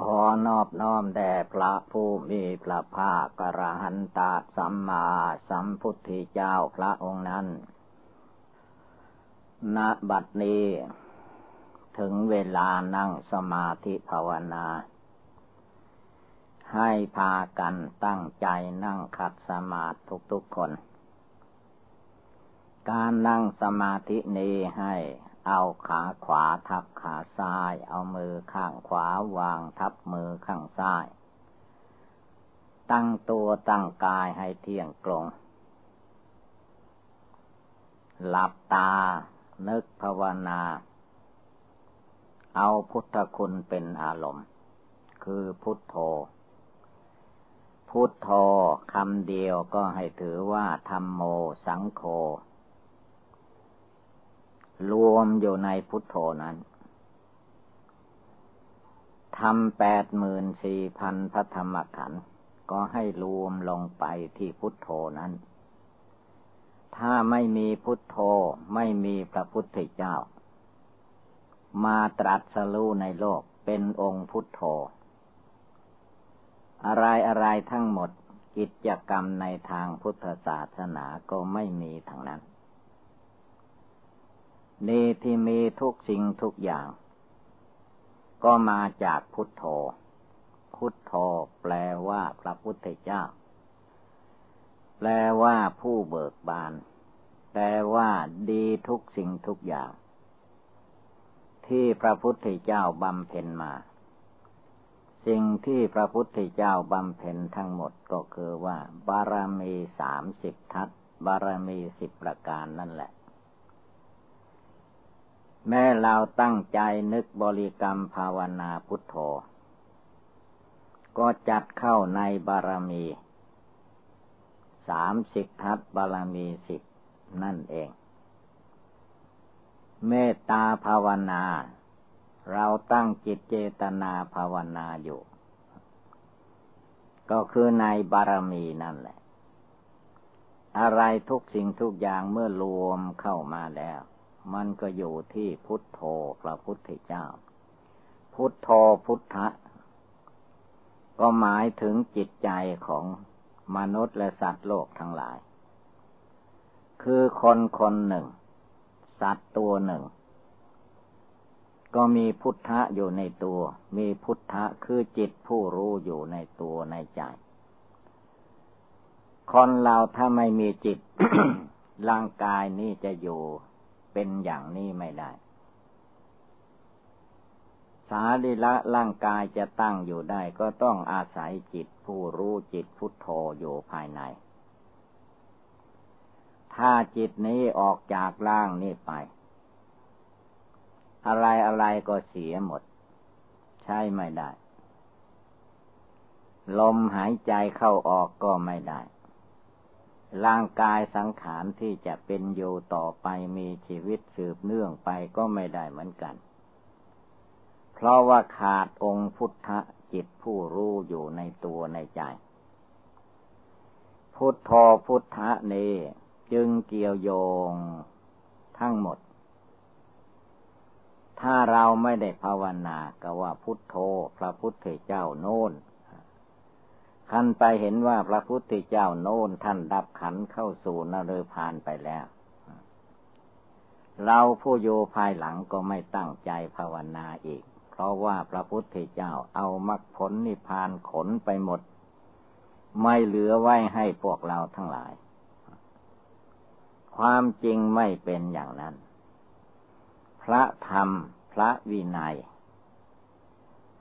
ขอนอบน้อมแด่พระผู้มีพระภาคกระหันตาสัมมาสัมพุทธเจ้าพระองค์นั้น ณ บัดนี้ ถึงเวลานั่งสมาธิภาวนา ให้พากันตั้งใจนั่งขัดสมาธิทุกๆคน การนั่งสมาธินี้ให้ เอาขาขวาทับขาซ้าย เอามือข้างขวาวางทับมือข้างซ้าย ตั้งตัวตั้งกายให้เที่ยงตรง หลับตา นึกภาวนา เอาพุทธคุณเป็นอารมณ์ คือพุทโธ พุทโธคำเดียวก็ให้ถือว่าธรรมโมสังโฆ รวมอยู่ในพุทโธนั้นทำแปดหมื่นสี่พันพระธรรมขันธ์ก็ให้รวมลงไปที่พุทโธนั้น ถ้าไม่มีพุทโธไม่มีพระพุทธเจ้า มาตรัสรู้ในโลกเป็นองค์พุทโธ อะไรอะไรทั้งหมดกิจกรรมในทางพุทธศาสนาก็ไม่มีทั้งนั้น นี่ที่มีทุกสิ่งทุกอย่าง ก็มาจากพุทโธ พุทโธแปลว่าพระพุทธเจ้า แปลว่าผู้เบิกบาน แปลว่าดีทุกสิ่งทุกอย่าง ที่พระพุทธเจ้าบำเพ็ญมา สิ่งที่พระพุทธเจ้าบำเพ็ญทั้งหมดก็คือว่า บารมีสามสิบทัศบารมีสิบประการนั่นแหละ แม้เราตั้งใจนึกบริกรรมภาวนาพุทโธ ก็จัดเข้าในบารมีสามสิบทัศบารมีสิบนั่นเอง เมตตาภาวนา เราตั้งจิตเจตนาภาวนาอยู่ ก็คือในบารมีนั่นแหละ อะไรทุกสิ่งทุกอย่างเมื่อรวมเข้ามาแล้ว มันก็อยู่ที่พุทโธพระพุทธเจ้า พุทโธพุทธะ ก็หมายถึงจิตใจของมนุษย์และสัตว์โลกทั้งหลาย คือคนคนหนึ่ง สัตว์ตัวหนึ่ง ก็มีพุทธะอยู่ในตัว มีพุทธะคือจิตผู้รู้อยู่ในตัวในใจ คนเราถ้าไม่มีจิตร่างกายนี้จะอยู่ เป็นอย่างนี้ไม่ได้ สาริละร่างกายจะตั้งอยู่ได้ก็ต้องอาศัยจิตผู้รู้จิตพุทโธอยู่ภายใน ถ้าจิตนี้ออกจากร่างนี้ไป อะไรอะไรก็เสียหมด ใช่ไม่ได้ ลมหายใจเข้าออกก็ไม่ได้ ร่างกายสังขารที่จะเป็นอยู่ต่อไปมีชีวิตสืบเนื่องไปก็ไม่ได้เหมือนกัน เพราะว่าขาดองค์พุทธจิตผู้รู้อยู่ในตัวในใจ พุทโธพุทธะนี้จึงเกี่ยวโยงทั้งหมด ถ้าเราไม่ได้ภาวนาก็ว่าพุทโธพระพุทธเจ้าโน้น ท่านไปเห็นว่าพระพุทธเจ้าโน้นท่านดับขันเข้าสู่นรพานไปแล้ว เราผู้โยภายหลังก็ไม่ตั้งใจภาวนาอีก เพราะว่าพระพุทธเจ้าเอามรรคผลนิพพานขนไปหมด ไม่เหลือไว้ให้พวกเราทั้งหลาย ความจริงไม่เป็นอย่างนั้น พระธรรม พระวินัย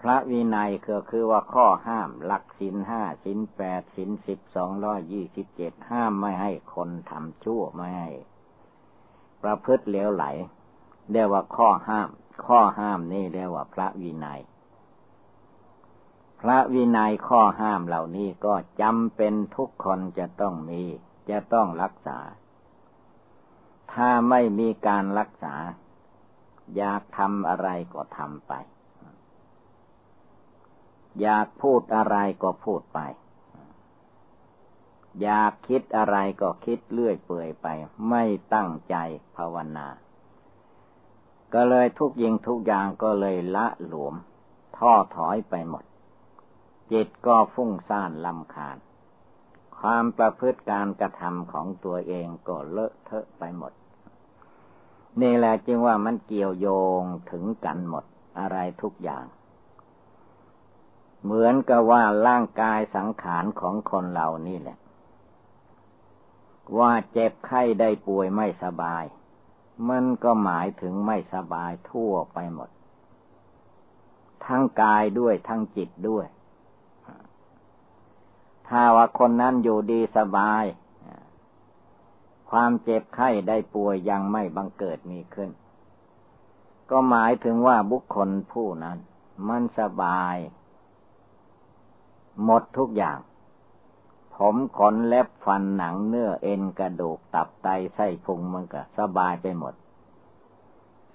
พระวินัยก็คือว่าข้อห้ามหลักสินห้าสินแปดสินสิบสองร้อยยี่สิบเจ็ดห้ามไม่ให้คนทำชั่วไม่ให้ ประพฤติเลวไหลเรียกว่าข้อห้าม ข้อห้ามนี่เรียกว่าพระวินัย พระวินัยข้อห้ามเหล่านี้ก็จำเป็นทุกคนจะต้องมี จะต้องรักษา ถ้าไม่มีการรักษา อยากทำอะไรก็ทำไป อยากพูดอะไรก็พูดไป อยากคิดอะไรก็คิดเลื่อยเปื่อยไป ไม่ตั้งใจภาวนา ก็เลยทุกยิงทุกอย่างก็เลยละหลวมท้อถอยไปหมด จิตก็ฟุ้งซ่านลำคาญ ความประพฤติการกระทำของตัวเองก็เลอะเทอะไปหมด นี่แหละจึงว่ามันเกี่ยวโยงถึงกันหมดอะไรทุกอย่าง เหมือนกับว่าร่างกายสังขารของคนเรานี่แหละ ว่าเจ็บไข้ได้ป่วยไม่สบาย มันก็หมายถึงไม่สบายทั่วไปหมด ทั้งกายด้วยทั้งจิตด้วย ถ้าว่าคนนั้นอยู่ดีสบาย ความเจ็บไข้ได้ป่วยยังไม่บังเกิดมีขึ้น ก็หมายถึงว่าบุคคลผู้นั้น มันสบาย หมดทุกอย่าง ผมขนเล็บฟันหนังเนื้อเอ็นกระดูกตับไตไส้พุงมันก็สบายไปหมด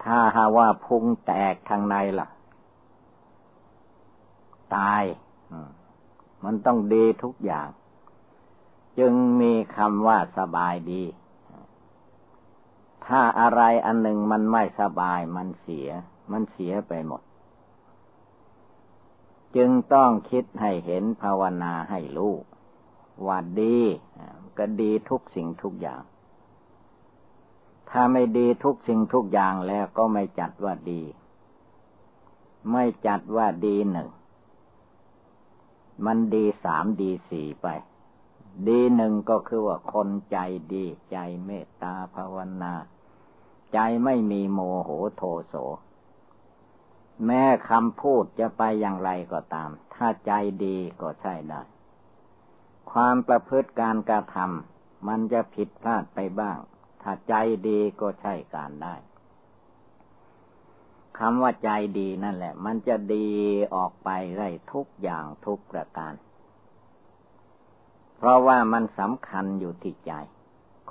ถ้าหาว่าพุงแตกทางในล่ะ ตายมันต้องดีทุกอย่าง จึงมีคำว่าสบายดี ถ้าอะไรอันหนึ่งมันไม่สบายมันเสีย มันเสียไปหมด จึงต้องคิดให้เห็นภาวนาให้รู้ว่าดี ก็ดีทุกสิ่งทุกอย่าง ถ้าไม่ดีทุกสิ่งทุกอย่างแล้วก็ไม่จัดว่าดี ไม่จัดว่าดีหนึ่ง มันดีสามดีสี่ไป ดีหนึ่งก็คือว่าคนใจดีใจเมตตาภาวนา ใจไม่มีโมโหโทโส แม้คำพูดจะไปอย่างไรก็ตาม ถ้าใจดีก็ใช่ได้ ความประพฤติการกระทำมันจะผิดพลาดไปบ้าง ถ้าใจดีก็ใช่การได้คำว่าใจดีนั่นแหละ มันจะดีออกไปได้ทุกอย่างทุกประการ เพราะว่ามันสำคัญอยู่ที่ใจ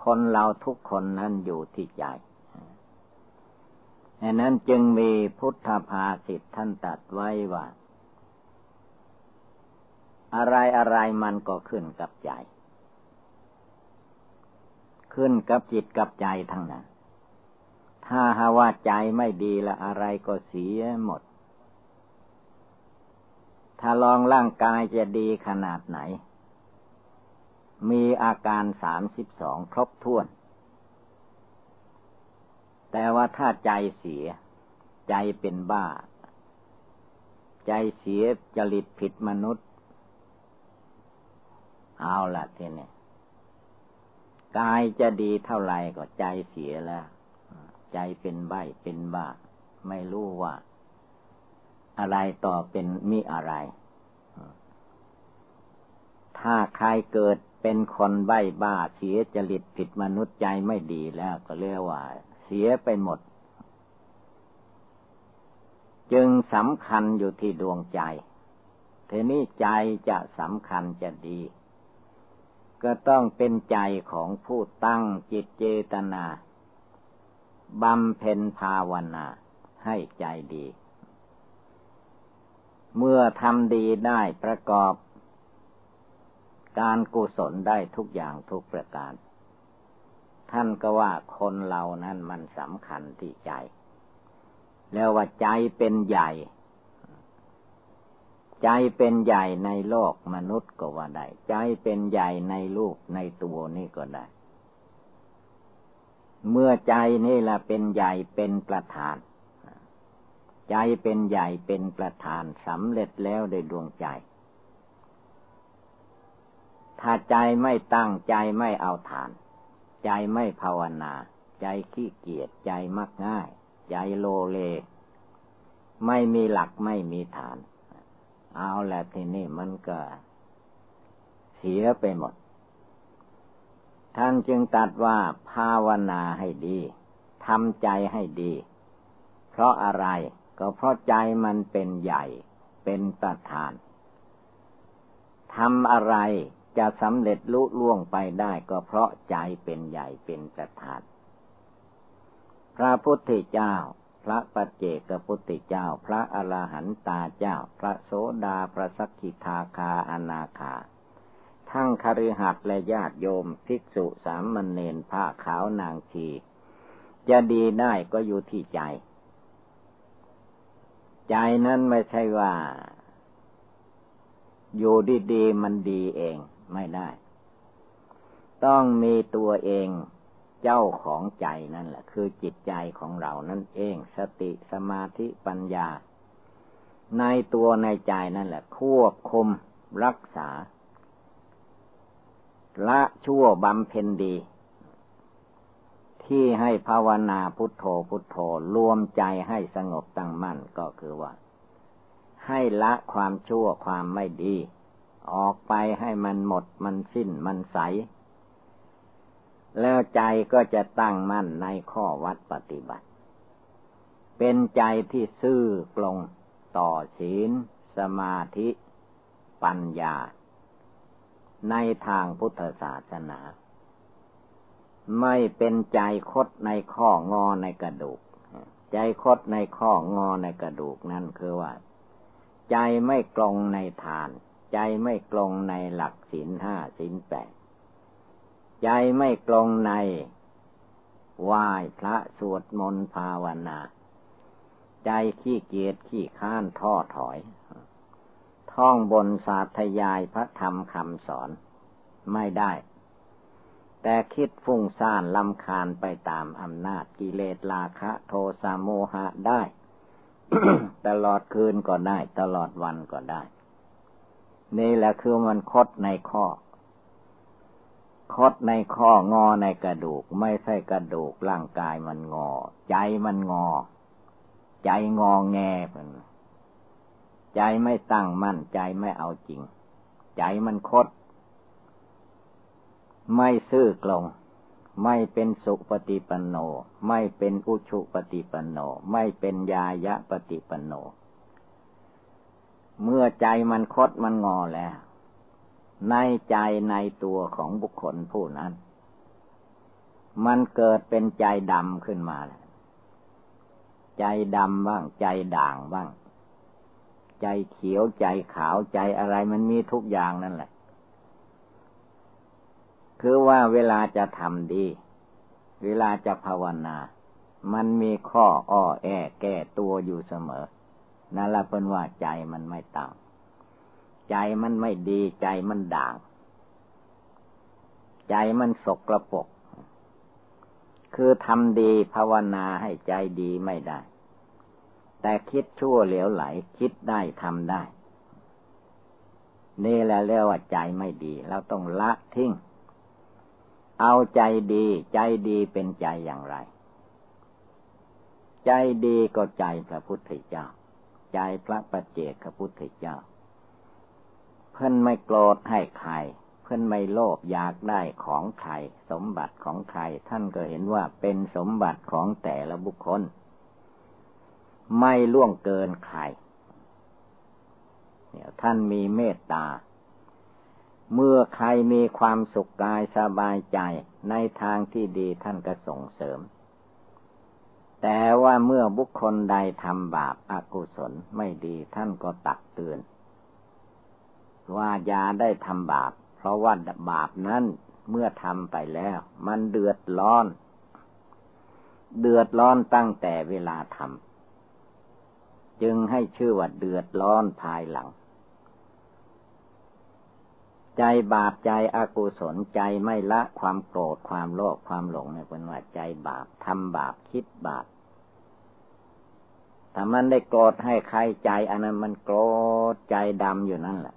คนเราทุกคนนั้นอยู่ที่ใจ ดังนั้นจึงมีพุทธภาษิตท่านตัดไว้ว่า อะไรอะไรมันก็ขึ้นกับใจ ขึ้นกับจิตกับใจทั้งนั้น ถ้าหาว่าใจไม่ดีละอะไรก็เสียหมด ถ้าลองร่างกายจะดีขนาดไหน มีอาการสามสิบสองครบถ้วน แต่ว่าถ้าใจเสีย ใจเป็นบ้า ใจเสียจริตผิดมนุษย์ เอาละทีนี้กายจะดีเท่าไหร่ก็ใจเสียแล้ว ใจเป็นใบเป็นบ้า ไม่รู้ว่า อะไรต่อเป็นมิอะไร ถ้าใครเกิดเป็นคนใบบ้าเสียจริตผิดมนุษย์ใจไม่ดีแล้วก็เรียกว่า สียไปหมด จึงสำคัญอยู่ที่ดวงใจทีนี้ใจจะสำคัญจะดี ก็ต้องเป็นใจของผู้ตั้งจิตเจตนาบำเพ็ญภาวนาให้ใจดี เมื่อทำดีได้ประกอบ การกุศลได้ทุกอย่างทุกประการ ท่านก็ว่าคนเรานั้นมันสำคัญที่ใจ แล้วว่าใจเป็นใหญ่ ใจเป็นใหญ่ในโลกมนุษย์ก็ว่าได้ ใจเป็นใหญ่ในลูกในตัวนี่ก็ได้ เมื่อใจนี่แหละเป็นใหญ่เป็นประธาน ใจเป็นใหญ่เป็นประธานสำเร็จแล้วโดยดวงใจถ้าใจไม่ตั้งใจไม่เอาฐาน ใจไม่ภาวนา ใจขี้เกียจใจมักง่าย ใจโลเล ไม่มีหลักไม่มีฐาน เอาแหละทีนี้มันก็ เสียไปหมด ท่านจึงตัดว่าภาวนาให้ดีทำใจให้ดี เพราะอะไรก็เพราะใจมันเป็นใหญ่เป็นประธานทำอะไร จะสำเร็จลุล่วงไปได้ก็เพราะใจเป็นใหญ่เป็นประธานพระพุทธเจ้า พระปัจเจกพุทธเจ้า พระอรหันตาเจ้า พระโสดาพระสักขิทาคาอนาคา ทั้งคฤหัสถ์และญาติโยมภิกษุสามมณเณรผ้าขาวนางชี จะดีได้ก็อยู่ที่ใจ ใจนั้นไม่ใช่ว่า อยู่ดีๆมันดีเอง ไม่ได้ ต้องมีตัวเองเจ้าของใจนั่นแหละ คือจิตใจของเรานั่นเอง สติสมาธิปัญญา ในตัวในใจนั่นแหละ ควบคุมรักษา ละชั่วบำเพ็ญดี ที่ให้ภาวนาพุทโธพุทโธรวมใจให้สงบตั้งมั่นก็คือว่า ให้ละความชั่วความไม่ดี ออกไปให้มันหมดมันสิ้นมันใส แล้วใจก็จะตั้งมั่นในข้อวัดปฏิบัติ เป็นใจที่ซื่อปลงต่อศีล สมาธิ ปัญญา ในทางพุทธศาสนา ไม่เป็นใจคดในข้องอในกระดูก ใจคดในข้องอในกระดูกนั่นคือว่า ใจไม่กลงในทาน ใจไม่กลงในหลักศีลห้าศีลแปดใจไม่กลงในไหว้พระสวดมนต์ภาวนา ใจขี้เกียจขี้ข้านท้อถอย ท่องบนสาธยายพระธรรมคำสอนไม่ได้ แต่คิดฟุ้งซ่านลำคาญไปตามอำนาจกิเลสราคะโทสะโมหะได้ ตลอดคืนก็ได้ ตลอดวันก็ได้ นี่แหละคือมันคดในข้อ คดในข้องอในกระดูก ไม่ใช่กระดูกร่างกายมันงอ ใจมันงอ ใจงอแงเป็นใจไม่ตั้งมั่นใจไม่เอาจริง ใจมันคด ไม่ซื่อกลง ไม่เป็นสุปฏิปันโน ไม่เป็นอุชุปฏิปันโน ไม่เป็นยายะปฏิปันโน เมื่อใจมันคดมันงอแล้ว ในใจในตัวของบุคคลผู้นั้น มันเกิดเป็นใจดำขึ้นมาแล้วใจดำบ้าง ใจด่างบ้าง ใจเขียวใจขาวใจอะไรมันมีทุกอย่างนั่นแหละ คือว่าเวลาจะทำดี เวลาจะภาวนา มันมีข้ออ้อแอแก้ตัวอยู่เสมอ นั่นละเป็นว่าใจมันไม่ตั้ง ใจมันไม่ดีใจมันด่าง ใจมันสกระปก คือทำดีภาวนาให้ใจดีไม่ได้ แต่คิดชั่วเหลวไหล คิดได้ทำได้ นี่แหละเรียกว่าใจไม่ดีเราต้องละทิ้ง เอาใจดี ใจดีเป็นใจอย่างไร ใจดีก็ใจพระพุทธเจ้า ใจพระปัจเจกขพุทธเจ้า เพื่อนไม่โกรธให้ใคร เพื่อนไม่โลภอยากได้ของใคร สมบัติของใคร ท่านก็เห็นว่าเป็นสมบัติของแต่ละบุคคล ไม่ล่วงเกินใครเนี่ยท่านมีเมตตา เมื่อใครมีความสุขกายสบายใจในทางที่ดีท่านก็ส่งเสริม แต่ว่าเมื่อบุคคลใดทำบาปอากุศลไม่ดีท่านก็ตักเตือน ว่าอย่าได้ทำบาป เพราะว่าบาปนั้นเมื่อทำไปแล้ว มันเดือดร้อน เดือดร้อนตั้งแต่เวลาทำจึงให้ชื่อว่าเดือดร้อนภายหลัง ใจบาปใจอกุศลใจไม่ละความโกรธความโลภความหลงเนี่ยเป็นว่าใจบาปทำบาปคิดบาปถ้ามันได้โกรธให้ใครใจอันนั้นมันโกรธใจดำอยู่นั่นแหละ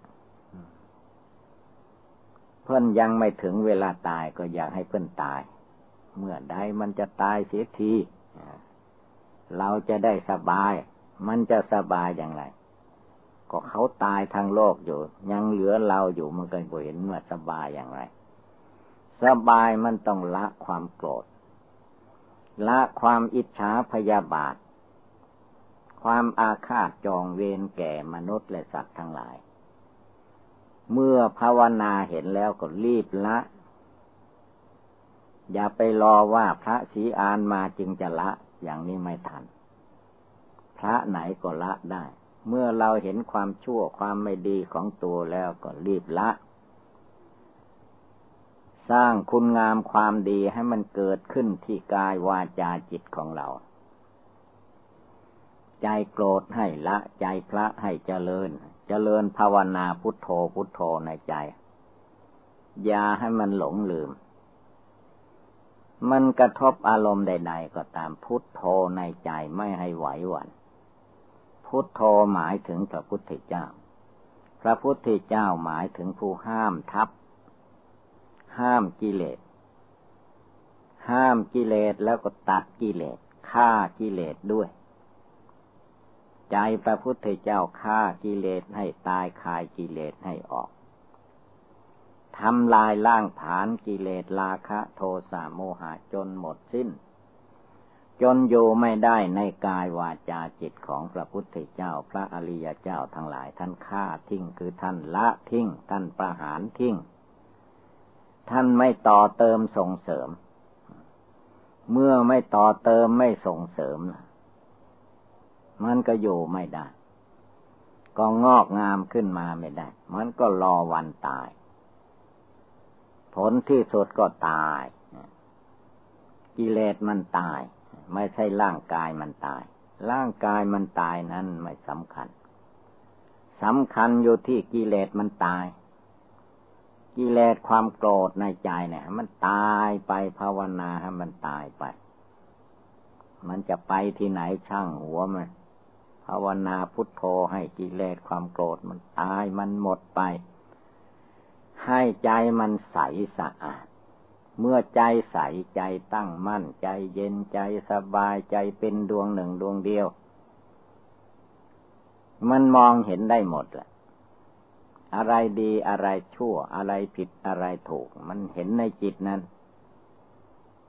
เพื่อนยังไม่ถึงเวลาตายก็อยากให้เพื่อนตาย เมื่อใดมันจะตายเสียทีเราจะได้สบาย มันจะสบายอย่างไร ก็เขาตายทางโลกอยู่ ยังเหลือเราอยู่มันก็เห็นว่าสบายอย่างไร สบายมันต้องละความโกรธ ละความอิจฉาพยาบาท ความอาฆาตจองเวรแก่มนุษย์และสัตว์ทั้งหลาย เมื่อภาวนาเห็นแล้วก็รีบละ อย่าไปรอว่าพระสีอานมาจึงจะละอย่างนี้ไม่ทัน พระไหนก็ละได้ เมื่อเราเห็นความชั่วความไม่ดีของตัวแล้วก็รีบละ สร้างคุณงามความดีให้มันเกิดขึ้นที่กายวาจาจิตของเรา ใจโกรธให้ละ ใจพระให้เจริญ เจริญภาวนาพุทโธพุทโธในใจ อย่าให้มันหลงลืม มันกระทบอารมณ์ใด ๆ ก็ตามพุทโธในใจไม่ให้ไหวหวัน่น พุทโธหมายถึงพระพุทธเจ้า พระพุทธเจ้าหมายถึงผู้ห้ามทับ ห้ามกิเลส ห้ามกิเลสแล้วก็ตัดกิเลสฆ่ากิเลสด้วย ใจพระพุทธเจ้าฆ่ากิเลสให้ตายคายกิเลสให้ออกทำลายล่างผานกิเลสราคะ โทสะโมหะจนหมดสิ้น จนอยู่ไม่ได้ในกายวาจาจิตของพระพุทธเจ้าพระอริยเจ้าทั้งหลายท่านฆ่าทิ้งคือท่านละทิ้ง ท่านประหารทิ้ง ท่านไม่ต่อเติมส่งเสริม เมื่อไม่ต่อเติมไม่ส่งเสริมมันก็อยู่ไม่ได้ ก็งอกงามขึ้นมาไม่ได้ มันก็รอวันตาย ผลที่สุดก็ตาย กิเลสมันตาย ไม่ใช่ร่างกายมันตาย ร่างกายมันตายนั้นไม่สำคัญสำคัญอยู่ที่กิเลสมันตาย กิเลสความโกรธในใจเนี่ย มันตายไปภาวนาให้มันตายไป มันจะไปที่ไหนช่างหัวมันภาวนาพุทโธให้กิเลสความโกรธมันตายมันหมดไป ให้ใจมันใสสะอาด เมื่อใจใสใจตั้งมั่นใจเย็นใจสบายใจเป็นดวงหนึ่งดวงเดียว มันมองเห็นได้หมดแหละ อะไรดีอะไรชั่ว อะไรผิดอะไรถูก มันเห็นในจิตนั้น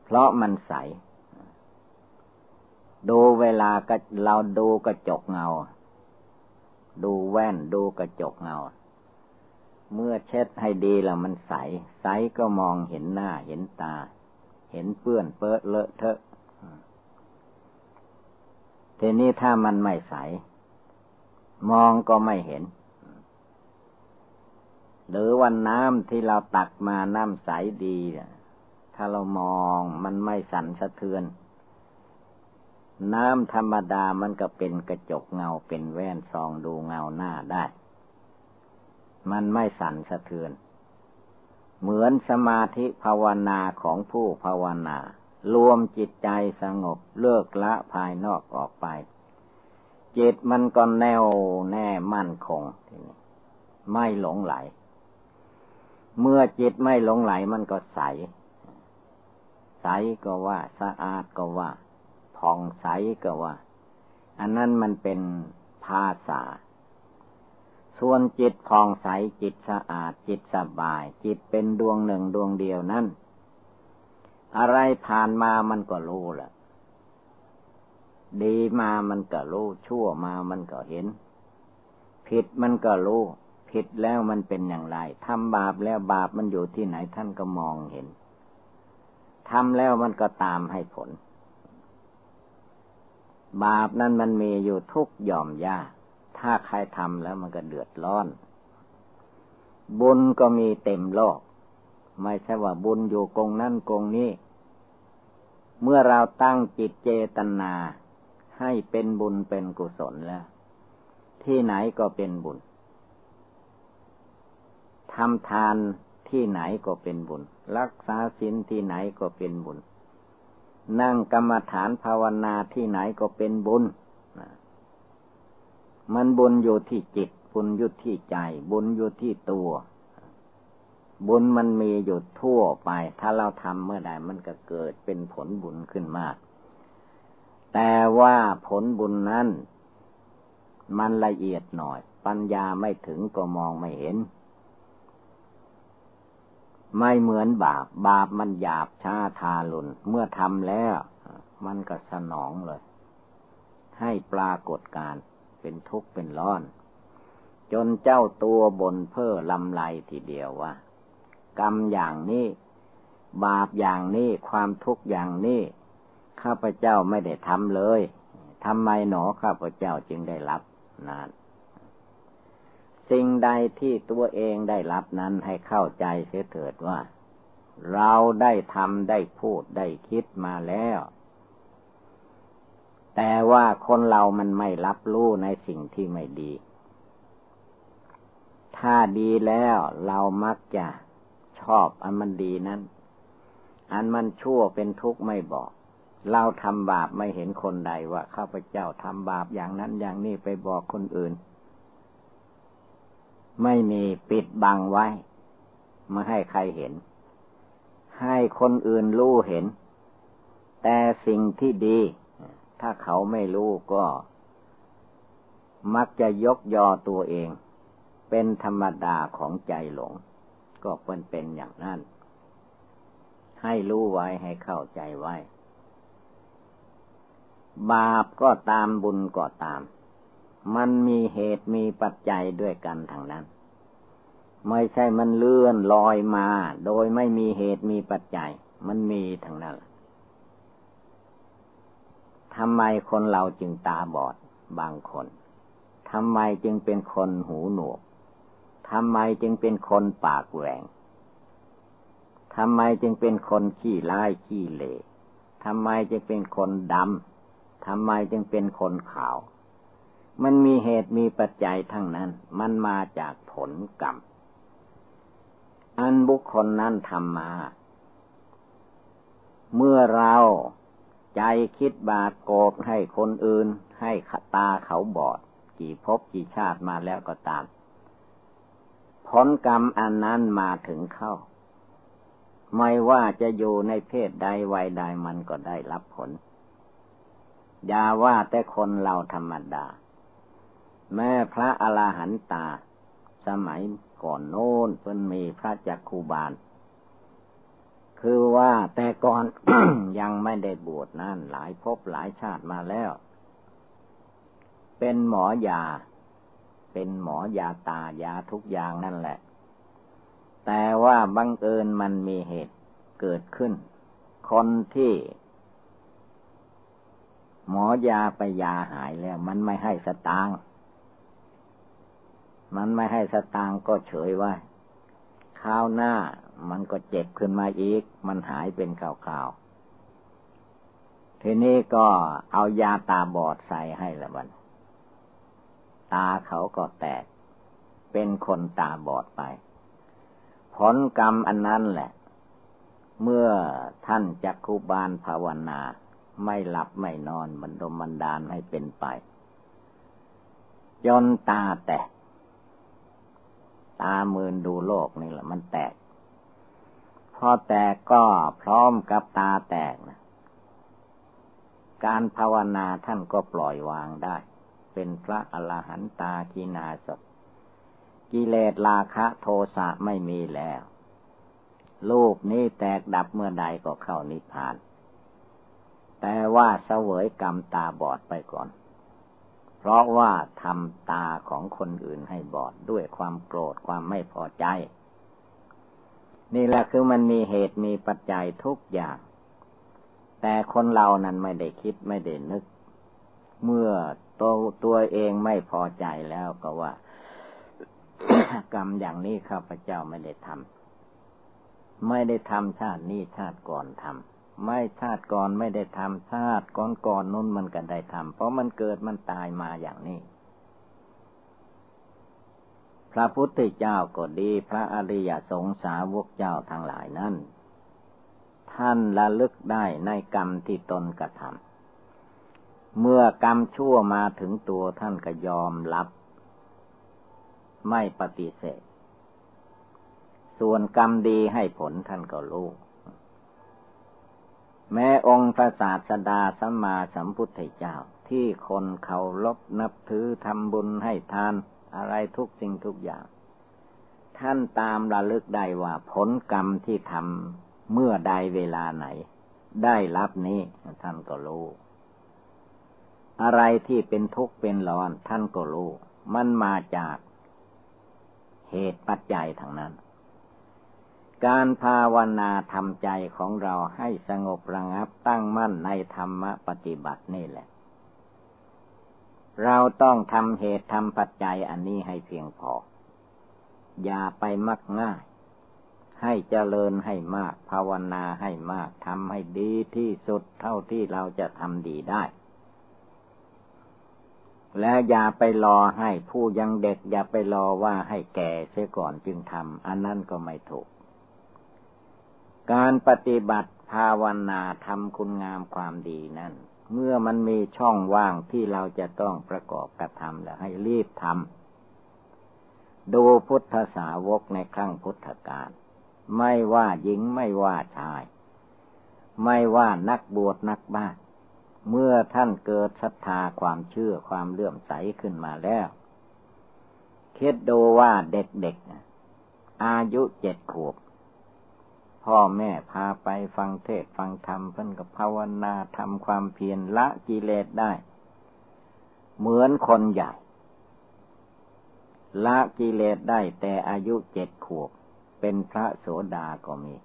เพราะมันใส ดูเวลาก็เราดูกระจกเงา ดูแว่นดูกระจกเงา เมื่อเช็ดให้ดีแล้วมันใส ใสก็มองเห็นหน้าเห็นตา เห็นเปื้อนเปื้อเลอะเทอะ ทีนี้ถ้ามันไม่ใส มองก็ไม่เห็น หรือวันน้ำที่เราตักมาน้ำใสดี ถ้าเรามองมันไม่สั่นสะเทือน น้ำธรรมดามันก็เป็นกระจกเงาเป็นแว่นซองดูเงาหน้าได้ มันไม่สั่นสะเทือน เหมือนสมาธิภาวนาของผู้ภาวนา รวมจิตใจสงบเลิกละภายนอกออกไป จิตมันก็แน่วแน่มั่นคงทีนี้ไม่หลงไหล เมื่อจิตไม่หลงไหลมันก็ใส ใสก็ว่าสะอาดก็ว่าผ่องใสก็ว่า อันนั้นมันเป็นภาษา ส่วนจิตผ่องใสจิตสะอาดจิตสบาย จิตเป็นดวงหนึ่งดวงเดียวนั้นอะไรผ่านมามันก็รู้แหละดีมามันก็รู้ชั่วมามันก็เห็น ผิดมันก็รู้ผิดแล้วมันเป็นอย่างไรทำบาปแล้วบาปมันอยู่ที่ไหนท่านก็มองเห็นทำแล้วมันก็ตามให้ผล บาปนั้นมันมีอยู่ทุกหย่อมยา ถ้าใครทำแล้วมันก็เดือดร้อน บุญก็มีเต็มโลก ไม่ใช่ว่าบุญอยู่กงนั่นกงนี้ เมื่อเราตั้งจิตเจตนาให้เป็นบุญเป็นกุศลแล้ว ที่ไหนก็เป็นบุญทำทานที่ไหนก็เป็นบุญ รักษาศีลที่ไหนก็เป็นบุญ นั่งกรรมฐานภาวนาที่ไหนก็เป็นบุญ มันบุญอยู่ที่จิต บุญอยู่ที่ใจ บุญอยู่ที่ตัว บุญมันมีอยู่ทั่วไป ถ้าเราทำเมื่อใดมันก็เกิดเป็นผลบุญขึ้นมา แต่ว่าผลบุญนั้น มันละเอียดหน่อย ปัญญาไม่ถึงก็มองไม่เห็น ไม่เหมือนบาป บาปมันหยาบช้าทาลุนเมื่อทำแล้ว มันก็สนองเลย ให้ปรากฏการ เป็นทุกข์เป็นร้อน จนเจ้าตัวบนเพ้อลำไรทีเดียวว่า กรรมอย่างนี้ บาปอย่างนี้ความทุกข์อย่างนี้ข้าพเจ้าไม่ได้ทำเลยทำไมหนอข้าพเจ้าจึงได้รับนานสิ่งใดที่ตัวเองได้รับนั้นให้เข้าใจเสียเถิดว่า เราได้ทำได้พูดได้คิดมาแล้ว แต่ว่าคนเรามันไม่รับรู้ในสิ่งที่ไม่ดี ถ้าดีแล้วเรามักจะชอบอันมันดีนั้น อันมันชั่วเป็นทุกข์ไม่บอก เราทำบาปไม่เห็นคนใดว่าข้าพเจ้าทำบาปอย่างนั้นอย่างนี้ไปบอกคนอื่น ไม่มีปิดบังไว้ไม่ให้ใครเห็น ให้คนอื่นรู้เห็น แต่สิ่งที่ดี ถ้าเขาไม่รู้ก็ มักจะยกยอตัวเอง เป็นธรรมดาของใจหลง ก็เป็นเป็นอย่างนั้น ให้รู้ไว้ให้เข้าใจไว้ บาปก็ตามบุญก็ตาม มันมีเหตุมีปัจจัยด้วยกันทางนั้น ไม่ใช่มันเลื่อนลอยมา โดยไม่มีเหตุมีปัจจัย มันมีทางนั้น ทำไมคนเราจึงตาบอดบางคนทำไมจึงเป็นคนหูหนวกทำไมจึงเป็นคนปากแหวงทำไมจึงเป็นคนขี้ร้ายขี้เหล่ทำไมจึงเป็นคนดำทำไมจึงเป็นคนขาว มันมีเหตุมีปัจจัยทั้งนั้น มันมาจากผลกรรม อันบุคคลนั้นทำมา เมื่อเรา ใจคิดบาดโกรธให้คนอื่น ให้ตาเขาบอด กี่ภพกี่ชาติมาแล้วก็ตาม ผลกรรมอันนั้นมาถึงเข้า ไม่ว่าจะอยู่ในเพศใดวัยใดมันก็ได้รับผล อย่าว่าแต่คนเราธรรมดา แม่พระอรหันตา สมัยก่อนโน้นเพิ่นมีพระจักคูบาล คือว่าแต่ก่อนยังไม่ได้บวชนั่นหลายภพหลายชาติมาแล้ว เป็นหมอยา เป็นหมอยาตายาทุกอย่างนั่นแหละ แต่ว่าบังเอิญมันมีเหตุเกิดขึ้น คนที่ หมอยาไปยาหายแล้ว มันไม่ให้สตางค์มันไม่ให้สตางก็เฉยไว้ข้าวหน้า มันก็เจ็บขึ้นมาอีก มันหายเป็นข่าวๆ ทีนี้ก็เอายาตาบอดใส่ให้ละมัน ตาเขาก็แตก เป็นคนตาบอดไป ผลกรรมอันนั้นแหละ เมื่อท่านจักคุบาลภาวนา ไม่หลับไม่นอนบันดมันดาลให้เป็นไป จนตาแตก ตาเมินดูโลกนี่แหละ มันแตก พอแตกก็พร้อมกับตาแตกนะการภาวนาท่านก็ปล่อยวางได้ เป็นพระอรหันตากีนาศกิเลสราคะโทสะไม่มีแล้วลูกนี้แตกดับเมื่อใดก็เข้านิพพาน แต่ว่าเสวยกรรมตาบอดไปก่อน เพราะว่าทำตาของคนอื่นให้บอดด้วยความโกรธความไม่พอใจ นี่แหละคือมันมีเหตุมีปัจจัยทุกอย่าง แต่คนเรานั้นไม่ได้คิดไม่ได้นึก เมื่อตัวตัวเองไม่พอใจแล้วก็ว่ากรรมอย่างนี้ข้าพเจ้าไม่ได้ทำไม่ได้ทำชาตินี้ชาติก่อนทำไม่ชาติก่อนไม่ได้ทำชาติก่อนก่อนนู้นมันก็ได้ทำเพราะมันเกิดมันตายมาอย่างนี้ พระพุทธเจ้าก็ดีพระอริยสงสาวกเจ้าทั้งหลายนั้นท่านละลึกได้ในกรรมที่ตนกระทำเมื่อกรรมชั่วมาถึงตัวท่านก็ยอมรับ ไม่ปฏิเสธ ส่วนกรรมดีให้ผลท่านก็รู้แม้องค์พระศาสดาสัมมาสัมพุทธเจ้าที่คนเขาลบนับถือทำบุญให้ทาน อะไรทุกสิ่งทุกอย่าง ท่านตามระลึกได้ว่าผลกรรมที่ทำเมื่อใดเวลาไหน ได้รับนี้ท่านก็รู้ อะไรที่เป็นทุกข์เป็นร้อนท่านก็รู้ มันมาจากเหตุปัจจัยทางนั้น การภาวนาทำใจของเราให้สงบระงับตั้งมั่นในธรรมปฏิบัตินี่แหละ เราต้องทำเหตุทำปัจจัยอันนี้ให้เพียงพอ อย่าไปมักง่าย ให้เจริญให้มาก ภาวนาให้มากทำให้ดีที่สุดเท่าที่เราจะทำดีได้ และอย่าไปรอให้ผู้ยังเด็ก อย่าไปรอว่าให้แก่เสียก่อนจึงทำอันนั้นก็ไม่ถูก การปฏิบัติภาวนาทำคุณงามความดีนั้น เมื่อมันมีช่องว่างที่เราจะต้องประกอบกระทำแล้วให้รีบทำดูพุทธสาวกในครั้งพุทธกาลไม่ว่าหญิงไม่ว่าชาย ไม่ว่านักบวชนักบ้านเมื่อท่านเกิดศรัทธาความเชื่อความเลื่อมใสขึ้นมาแล้วคิดดูว่าเด็กๆอายุเจ็ดขวบ พ่อแม่พาไปฟังเทศฟังธรรมเพิ่นกับภาวนาทำความเพียรละกิเลสได้ เหมือนคนใหญ่ละกิเลสได้แต่อายุเจ็ดขวบ เป็นพระโสดาก็มี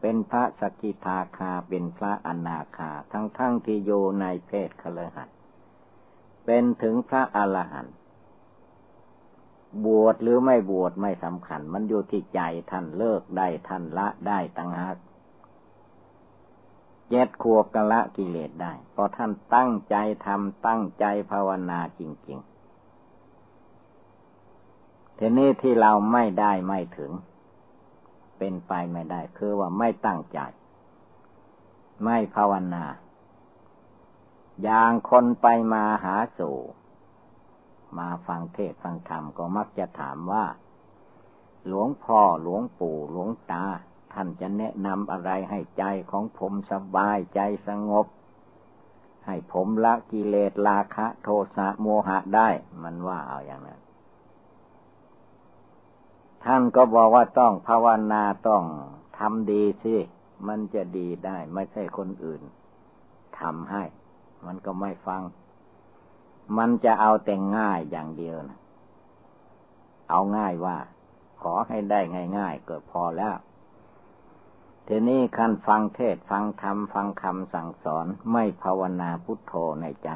เป็นพระสกิทาคาเป็นพระอนาคา ทั้งทั้งที่โยในเพศคลหันเป็นถึงพระอรหันต์ บวชหรือไม่บวชไม่สำคัญ มันอยู่ที่ใจท่านเลิกได้ท่านละได้ตั้งหากเจ็ดขวบกละกิเลสได้เพราะท่านตั้งใจทำตั้งใจภาวนาจริง ๆ ทีนี้ที่เราไม่ได้ไม่ถึง เป็นไปไม่ได้ คือว่าไม่ตั้งใจ ไม่ภาวนา อย่างคนไปมาหาสู่ มาฟังเทศฟังธรรมก็มักจะถามว่า หลวงพ่อหลวงปู่หลวงตา ท่านจะแนะนำอะไรให้ใจของผมสบายใจสงบ ให้ผมละกิเลสราคะโทสะโมหะได้ มันว่าเอาอย่างนั้น ท่านก็บอกว่าต้องภาวนาต้องทำดีสิมันจะดีได้ ไม่ใช่คนอื่นทำให้ มันก็ไม่ฟัง มันจะเอาแต่ง่ายอย่างเดียวนะเอาง่ายว่า ขอให้ได้ง่ายๆเก็พอแล้ว ทีนี้ขั้นฟังเทศฟังธรรมฟังคำสั่งสอนไม่ภาวนาพุทโธในใจ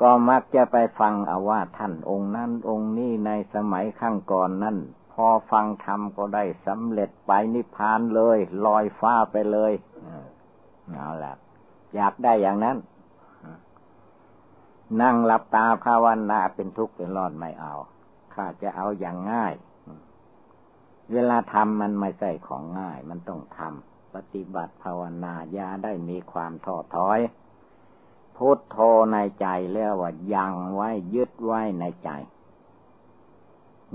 ก็มักจะไปฟังเอาว่าท่านองค์นั้นองค์นี้ในสมัยข้างก่อนนั่นพอฟังธรรมก็ได้สำเร็จไปนิพพานเลย ลอยฟ้าไปเลยเอาละอยากได้อย่างนั้น นั่งหลับตาภาวนาเป็นทุกข์เป็นร้อนไม่เอา ข้าจะเอาอย่างง่าย เวลาทำมันไม่ใช่ของง่าย มันต้องทำปฏิบัติภาวนาอย่าได้มีความท้อถอยพุทโธในใจแล้วว่ายังไว้ยึดไว้ในใจ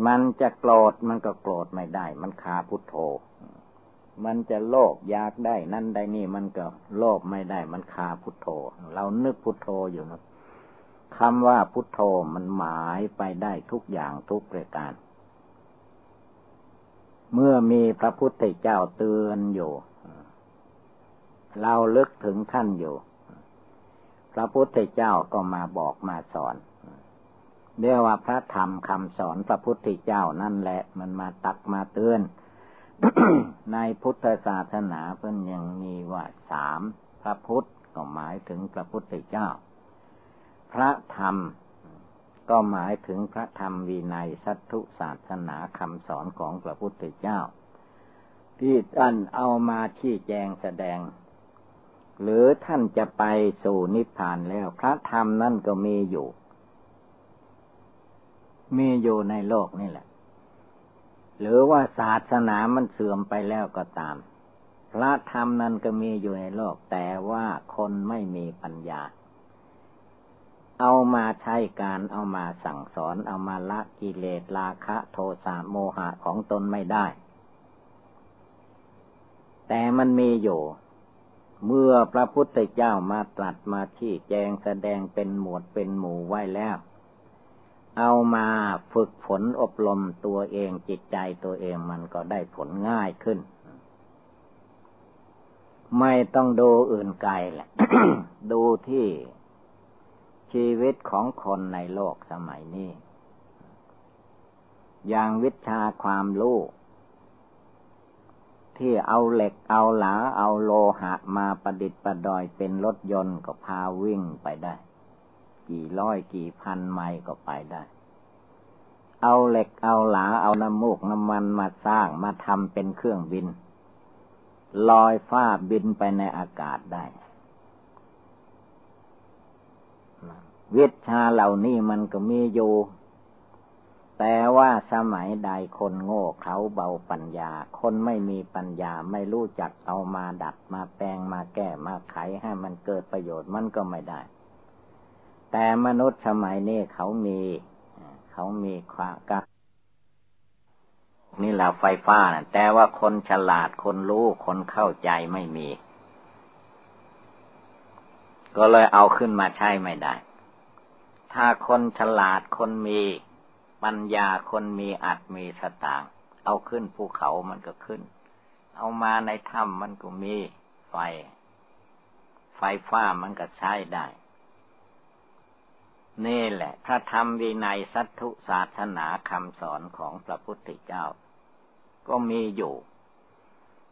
มันจะโกรธมันก็โกรธไม่ได้ มันคาพุทโธ มันจะโลภอยากได้นั่นได้นี่มันก็โลภไม่ได้ มันคาพุทโธ เรานึกพุทโธอยู่นะ คำว่าพุทโธมันหมายไปได้ทุกอย่างทุกประการ เมื่อมีพระพุทธเจ้าเตือนอยู่ เราลึกถึงท่านอยู่ พระพุทธเจ้าก็มาบอกมาสอนเรียกว่าพระธรรมคำสอนพระพุทธเจ้านั่นแหละ มันมาตักมาเตือน ในพุทธศาสนาเพิ่นยังมีว่าสามพระพุทธก็หมายถึงพระพุทธเจ้า พระธรรม ก็หมายถึงพระธรรมวินัยสัตถุศาสนาคำสอนของพระพุทธเจ้า ที่ท่านเอามาชี้แจงแสดง หรือท่านจะไปสู่นิพพานแล้ว พระธรรมนั่นก็มีอยู่ มีอยู่ในโลกนี่แหละ หรือว่าศาสนามันเสื่อมไปแล้วก็ตาม พระธรรมนั่นก็มีอยู่ในโลก แต่ว่าคนไม่มีปัญญา เอามาใช้การเอามาสั่งสอน เอามาละกิเลสราคะโทสะโมหะของตนไม่ได้ แต่มันมีอยู่ เมื่อพระพุทธเจ้ามาตรัสมาชี้แจงแสดงเป็นหมวดเป็นหมู่ไว้แล้ว เอามาฝึกฝนอบรมตัวเองจิตใจตัวเองมันก็ได้ผลง่ายขึ้น ไม่ต้องดูอื่นไกลแหละ ดูที่ ชีวิตของคนในโลกสมัยนี้ อย่างวิชาความรู้ที่เอาเหล็กเอาหลาเอาโลหะมาประดิษฐ์ประดอยเป็นรถยนต์ก็พาวิ่งไปได้ กี่ร้อยกี่พันไมล์ก็ไปได้ เอาเหล็กเอาหลาเอาน้ำมูกน้ำมันมาสร้างมาทำเป็นเครื่องบินลอยฟ้าบินไปในอากาศได้ วิชาเหล่านี้มันก็มีอยู่ แต่ว่าสมัยใดคนโง่เขาเบาปัญญา คนไม่มีปัญญาไม่รู้จักเอามาดัดมาแปลงมาแก้มาไขให้มันเกิดประโยชน์มันก็ไม่ได้ แต่มนุษย์สมัยนี้เขามี เขามีความกนี่แหละไฟฟ้านะแต่ว่าคนฉลาดคนรู้คนเข้าใจไม่มี ก็เลยเอาขึ้นมาใช้ไม่ได้ ถ้าคนฉลาดคนมีปัญญาคนมีอัดมีสตางเอาขึ้นภูเขามันก็ขึ้น เอามาในถ้ำมันก็มีไฟ ไฟฟ้ามันก็ใช้ได้ นี่แหละถ้าทำวินัยสัตถุศาสนาคำสอนของพระพุทธเจ้า ก็มีอยู่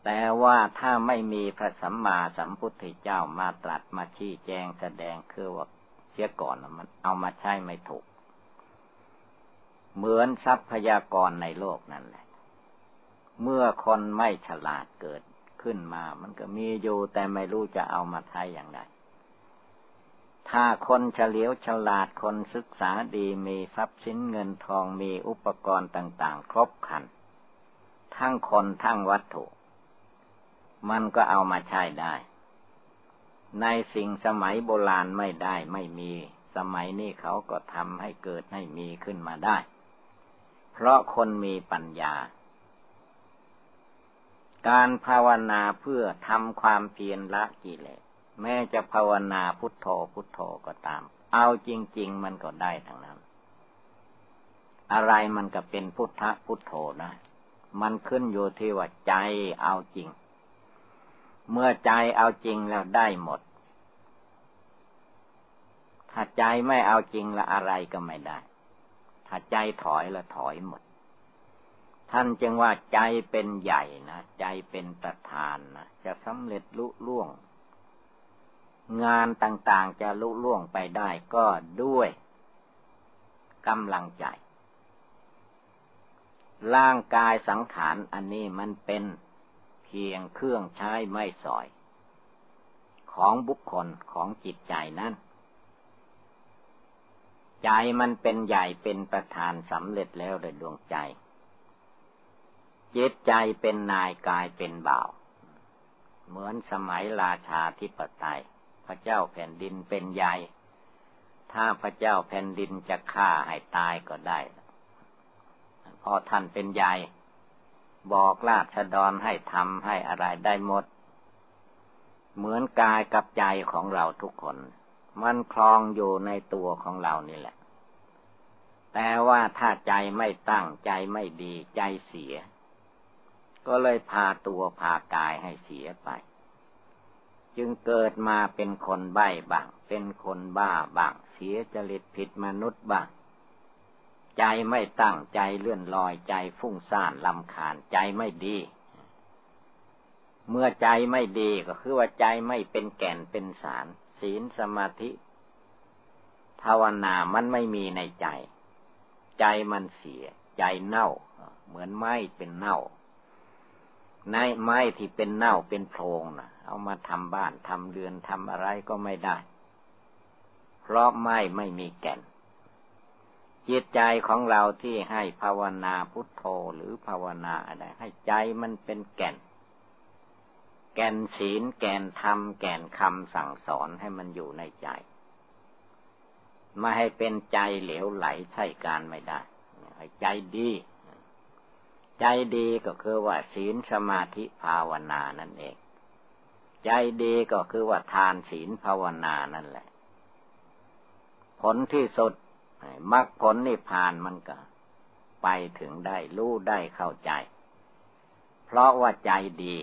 แต่ว่าถ้าไม่มีพระสัมมาสัมพุทธเจ้ามาตรัสมาชี้แจงแสดงคือว่า สียก่อนมันเอามาใช้ไม่ถูก เหมือนทรัพยากรในโลกนั่นแหละ เมื่อคนไม่ฉลาดเกิดขึ้นมา มันก็มีอยู่แต่ไม่รู้จะเอามาใช้อย่างไรถ้าคนเฉลียวฉลาดคนศึกษาดีมีทรัพย์สินเงินทองมีอุปกรณ์ต่าง ๆ ครบครัน ทั้งคนทั้งวัตถุ มันก็เอามาใช้ได้ ในสิ่งสมัยโบราณไม่ได้ไม่มี สมัยนี้เขาก็ทำให้เกิดให้มีขึ้นมาได้ เพราะคนมีปัญญา การภาวนาเพื่อทำความเพียรละกิเลสแม้จะภาวนาพุทโธพุทโธก็ตาม เอาจริง ๆ มันก็ได้ทั้งนั้น อะไรมันก็เป็นพุทธพุทโธนะ มันขึ้นอยู่ที่ว่าใจเอาจริง เมื่อใจเอาจริงแล้วได้หมด ถ้าใจไม่เอาจริงแล้วอะไรก็ไม่ได้ ถ้าใจถอยละถอยหมด ท่านจึงว่าใจเป็นใหญ่นะ ใจเป็นประธานนะจะสำเร็จลุล่วง งานต่างๆจะลุล่วงไปได้ก็ด้วยกำลังใจ ร่างกายสังขารอันนี้มันเป็น พียงเครื่องใช้ไม่สอย ของบุคคลของจิตใจนั้นใจมันเป็นใหญ่เป็นประธานสำเร็จแล้วโดยดวงใจ จิตใจเป็นนายกายเป็นบ่าว เหมือนสมัยราชาธิปไตย พระเจ้าแผ่นดินเป็นใหญ่ ถ้าพระเจ้าแผ่นดินจะฆ่าให้ตายก็ได้ พอท่านเป็นใหญ่ บอกราชดรให้ทำให้อะไรได้หมด เหมือนกายกับใจของเราทุกคน มันคลองอยู่ในตัวของเรานี่แหละ แต่ว่าถ้าใจไม่ตั้งใจไม่ดีใจเสีย ก็เลยพาตัวพากายให้เสียไป จึงเกิดมาเป็นคนใบ้บ้าง เป็นคนบ้าบ้าง เสียจริตผิดมนุษย์บ้าง ใจไม่ตั้งใจเลื่อนลอยใจฟุ้งซ่านลำคาญใจไม่ดี เมื่อใจไม่ดีก็คือว่าใจไม่เป็นแก่นเป็นสาร ศีลสมาธิ ภาวนามันไม่มีในใจ ใจมันเสีย ใจเน่า เหมือนไม้เป็นเน่าในไม้ที่เป็นเน่าเป็นโพรงนะเอามาทำบ้านทำเรือนทำอะไรก็ไม่ได้ เพราะไม้ไม่มีแก่น จิตใจของเราที่ให้ภาวนาพุทโธหรือภาวนาอะไรให้ใจมันเป็นแก่น แก่นศีลแก่นธรรม แก่นคำสั่งสอนให้มันอยู่ในใจไม่ให้เป็นใจเหลวไหลใช่การไม่ได้ให้ใจดี ใจดีก็คือว่าศีลสมาธิภาวนานั่นเอง ใจดีก็คือว่าทานศีลภาวนานั่นแหละ ผลที่สุด มรรคผลนิพพานมันก็ ไปถึงได้รู้ได้เข้าใจ เพราะว่าใจดี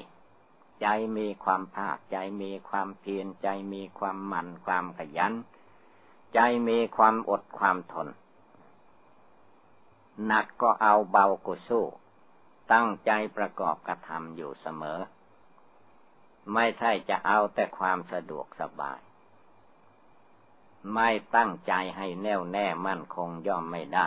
ใจมีความภาคใจมีความเพียรใจมีความหมั่นความขยัน ใจมีความอดความทน หนักก็เอาเบาก็สู้ ตั้งใจประกอบกระทำอยู่เสมอ ไม่ใช่จะเอาแต่ความสะดวกสบาย ไม่ตั้งใจให้แน่วแน่มั่นคงย่อมไม่ได้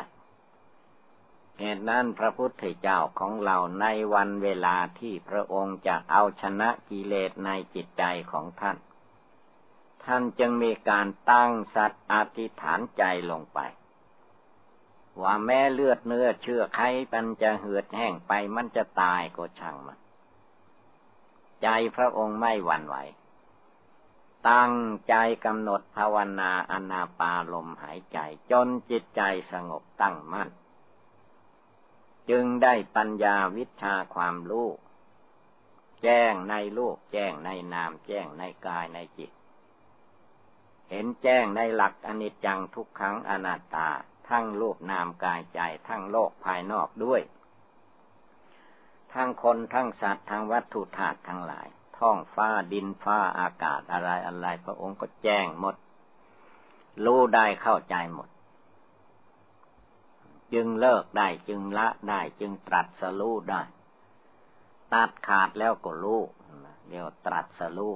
เหตุนั้นพระพุทธเจ้าของเราในวันเวลาที่พระองค์จะเอาชนะกิเลสในจิตใจของท่าน ท่านจึงมีการตั้งสัตว์อธิษฐานใจลงไป ว่าแม้เลือดเนื้อเชื่อไขมันจะเหือดแห้งไปมันจะตายก็ช่างมัน ใจพระองค์ไม่หวั่นไหว ตั้งใจกำหนดภาวนาอนาปาลมหายใจ จนจิตใจสงบตั้งมั่น จึงได้ปัญญาวิชาความรู้แจ้งในโลกแจ้งในนาม แจ้งในกายในจิต เห็นแจ้งในหลักอนิจจังทุกขังอนัตตา ทั้งรูปนามกายใจทั้งโลกภายนอกด้วย ทั้งคนทั้งสัตว์ทั้งวัตถุธาตุทั้งหลาย ท้องฟ้าดินฟ้าอากาศอะไรอะไร พระองค์ก็แจ้งหมด รู้ได้เข้าใจหมด จึงเลิกได้จึงละได้ จึงตรัสรู้ได้ ตัดขาดแล้วก็รู้เรียกตรัสรู้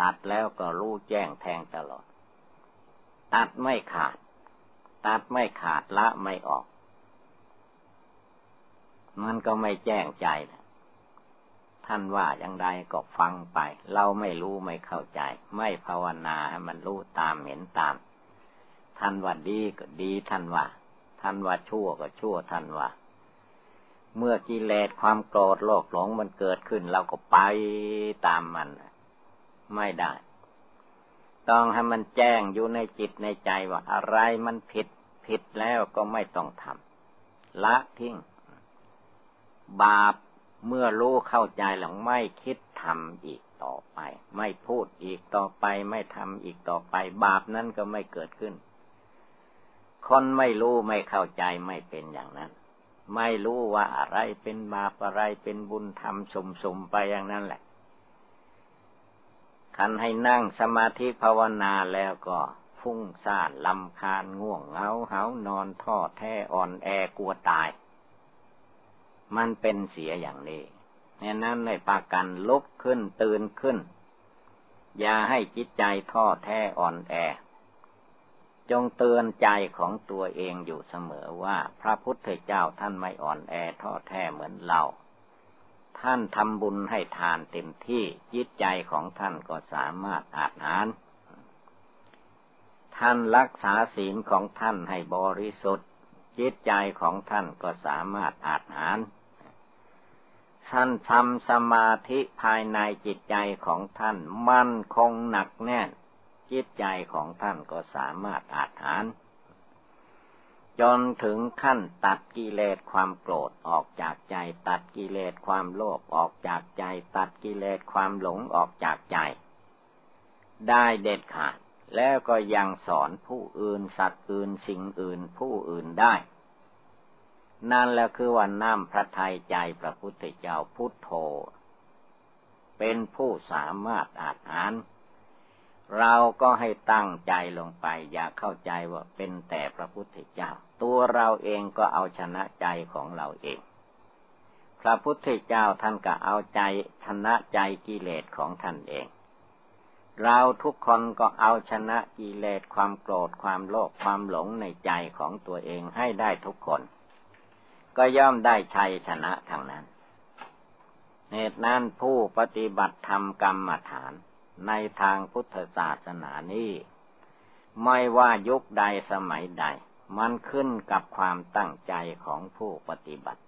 ตัดแล้วก็รู้แจ้งแทงตลอด ตัดไม่ขาด ตัดไม่ขาดละไม่ออก มันก็ไม่แจ้งใจ ท่านว่าอย่างไรก็ฟังไป เราไม่รู้ไม่เข้าใจ ไม่ภาวนาให้มันรู้ตามเห็นตาม ท่านว่าดีก็ดีท่านว่า ท่านว่าชั่วก็ชั่วท่านว่า เมื่อกิเลสความโกรธโลภหลงมันเกิดขึ้น เราก็ไปตามมัน ไม่ได้ ต้องให้มันแจ้งอยู่ในจิตในใจว่าอะไรมันผิด ผิดแล้วก็ไม่ต้องทำละทิ้งบาป เมื่อรู้เข้าใจหลังไม่คิดทำอีกต่อไป ไม่พูดอีกต่อไป ไม่ทำอีกต่อไป บาปนั้นก็ไม่เกิดขึ้น คนไม่รู้ไม่เข้าใจไม่เป็นอย่างนั้น ไม่รู้ว่าอะไรเป็นบาปอะไรเป็นบุญทำสมๆไปอย่างนั้นแหละคันให้นั่งสมาธิภาวนาแล้วก็ฟุ้งซ่านลำคาญง่วงเหงาเหานอนท้อแท้อ่อนแอกลัวตาย มันเป็นเสียอย่างนี้เนี่ยนั้นในปากันลุกขึ้นตื่นขึ้น อย่าให้จิตใจท้อแท้อ่อนแอ จงเตือนใจของตัวเองอยู่เสมอว่า พระพุทธเจ้าท่านไม่อ่อนแอท้อแท้เหมือนเราท่านทำบุญให้ทานเต็มที่จิตใจของท่านก็สามารถอาหาร ท่านรักษาศีลของท่านให้บริสุทธิ์ จิตใจของท่านก็สามารถอาหาร ท่านทำสมาธิภายในจิตใจของท่าน มั่นคงหนักแน่น จิตใจของท่านก็สามารถอาหารจนถึงขั้นตัดกิเลสความโกรธออกจากใจ ตัดกิเลสความโลภออกจากใจ ตัดกิเลสความหลงออกจากใจ ได้เด็ดขาด แล้วก็ยังสอนผู้อื่นสัตว์อื่นสิ่งอื่นผู้อื่นได้ นั่นแหละคือว่าน้ำพระทัยใจพระพุทธเจ้าพุทโธ เป็นผู้สามารถอาจอ่าน เราก็ให้ตั้งใจลงไป อย่าเข้าใจว่าเป็นแต่พระพุทธเจ้า ตัวเราเองก็เอาชนะใจของเราเอง พระพุทธเจ้าท่านก็เอาใจชนะใจกิเลสของท่านเอง เราทุกคนก็เอาชนะกิเลสความโกรธความโลภความหลงในใจของตัวเองให้ได้ทุกคน ก็ย่อมได้ชัยชนะทางนั้น เหตุนั้นผู้ปฏิบัติธรรมกรรมฐานในทางพุทธศาสนานี้ ไม่ว่ายุคใดสมัยใด มันขึ้นกับความตั้งใจของผู้ปฏิบัติ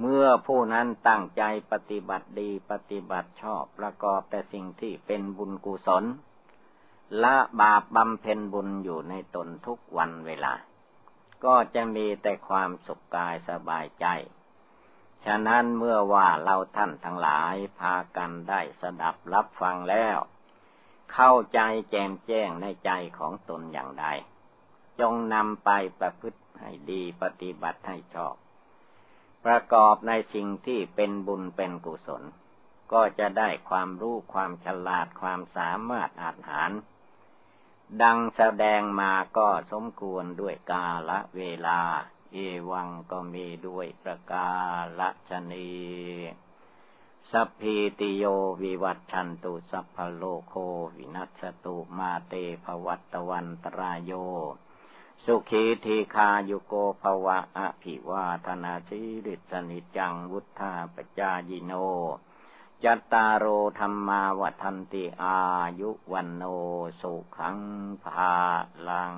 เมื่อผู้นั้นตั้งใจปฏิบัติดีปฏิบัติชอบประกอบแต่สิ่งที่เป็นบุญกุศลละบาปบำเพ็ญบุญอยู่ในตนทุกวันเวลา ก็จะมีแต่ความสุขกายสบายใจ ฉะนั้นเมื่อว่าเราท่านทั้งหลายพากันได้สดับรับฟังแล้ว เข้าใจแจมแจ้งในใจของตนอย่างใด จงนำไปประพฤติให้ดีปฏิบัติให้ชอบ ประกอบในสิ่งที่เป็นบุญเป็นกุศล ก็จะได้ความรู้ความฉลาดความสามารถอาหาร ดังแสดงมาก็สมควรด้วยกาละเวลา เอวังก็มีด้วยประกาศชนีสัพพิติโยวิวัตชันตุสัพพโลโควินัสตุมาเตภวัตวันตรายโย สุขีทีคายุโกภวะอภิวาธนาชิริสนิจังวุธาปจายิโน จัตตารโอธรรมาวัันติอายุวันโนสุขังภาลัง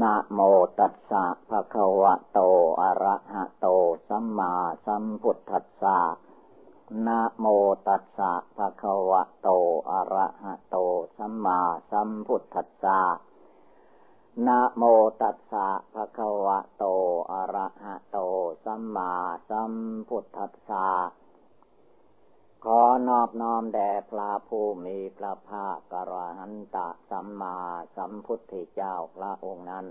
นะโมตัสสะภะคะวะโต อะระหะโต สัมมาสัมพุทธัสสะนะโมตัสสะภะคะวะโต อะระหะโต สัมมาสัมพุทธัสสะ นะโมตัสสะภะคะวะโต อะระหะโต สัมมาสัมพุทธัสสะ ขอนอบน้อมแด่พระผู้มีพระภาคกรหันตะสัมมาสัมพุทธเจ้าพระองค์นั้น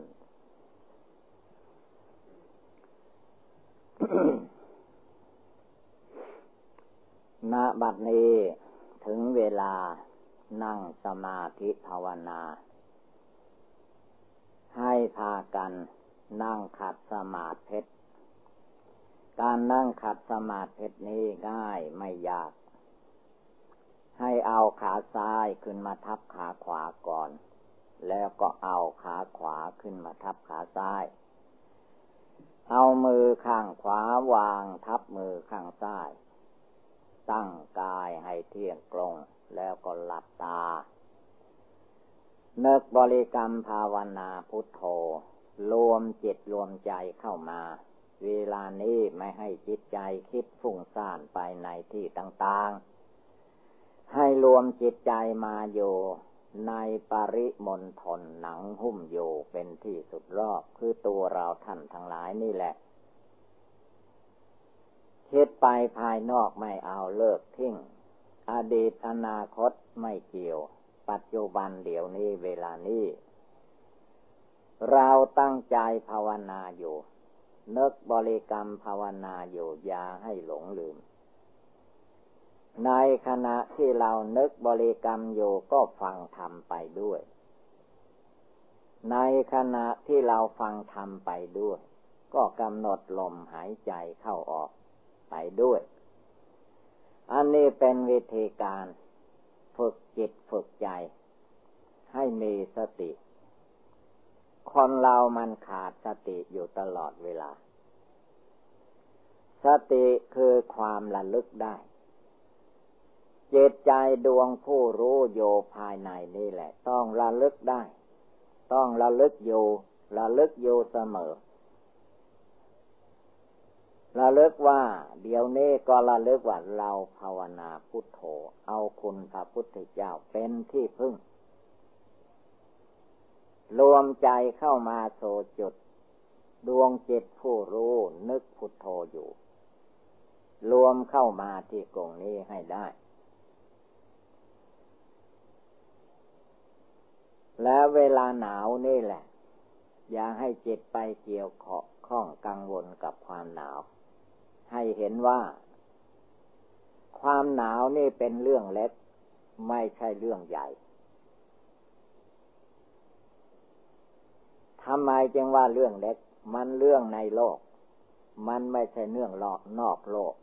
ณ บัดนี้ถึงเวลานั่งสมาธิภาวนา ให้พากันนั่งขัดสมาธิการนั่งขัดสมาธินี้ง่ายไม่ยาก ให้เอาขาซ้ายขึ้นมาทับขาขวาก่อน แล้วก็เอาขาขวาขึ้นมาทับขาซ้าย เอามือข้างขวาวางทับมือข้างซ้าย ตั้งกายให้เที่ยงตรงแล้วก็หลับตา นึกบริกรรมภาวนาพุทโธ รวมจิตรวมใจเข้ามา เวลานี้ไม่ให้จิตใจคิดฟุ้งซ่านไปในที่ต่างๆ ให้รวมจิตใจมาอยู่ในปริมณฑลหนังหุ้มอยู่เป็นที่สุดรอบคือตัวเราท่านทั้งหลายนี่แหละคิดไปภายนอกไม่เอาเลิกทิ้ง อดีตอนาคตไม่เกี่ยว ปัจจุบันเดี๋ยวนี้เวลานี้ เราตั้งใจภาวนาอยู่ นึกบริกรรมภาวนาอยู่อย่าให้หลงลืม ในขณะที่เรานึกบริกรรมอยู่ก็ฟังธรรมไปด้วย ในขณะที่เราฟังธรรมไปด้วย ก็กำหนดลมหายใจเข้าออกไปด้วย อันนี้เป็นวิธีการ ฝึกจิตฝึกใจ ให้มีสติ คนเรามันขาดสติอยู่ตลอดเวลา สติคือความระลึกได้จิตใจดวงผู้รู้โยภายในนี่แหละ ต้องระลึกได้ ต้องระลึกอยู่ระลึกอยู่เสมอ ระลึกว่า เดี๋ยวนี้ก็ระลึกว่าเราภาวนาพุทโธ เอาคุณพระพุทธเจ้าเป็นที่พึ่ง รวมใจเข้ามาโสจุด ดวงจิตผู้รู้นึกพุทโธอยู่ รวมเข้ามาที่กงนี้ให้ได้ แล้วเวลาหนาวนี่แหละ อย่าให้จิตไปเกี่ยวข้องกังวลกับความหนาว ให้เห็นว่า ความหนาวนี่เป็นเรื่องเล็ก ไม่ใช่เรื่องใหญ่ทำไมจึงว่าเรื่องเล็ก มันเรื่องในโลก มันไม่ใช่เรื่องนอกโลก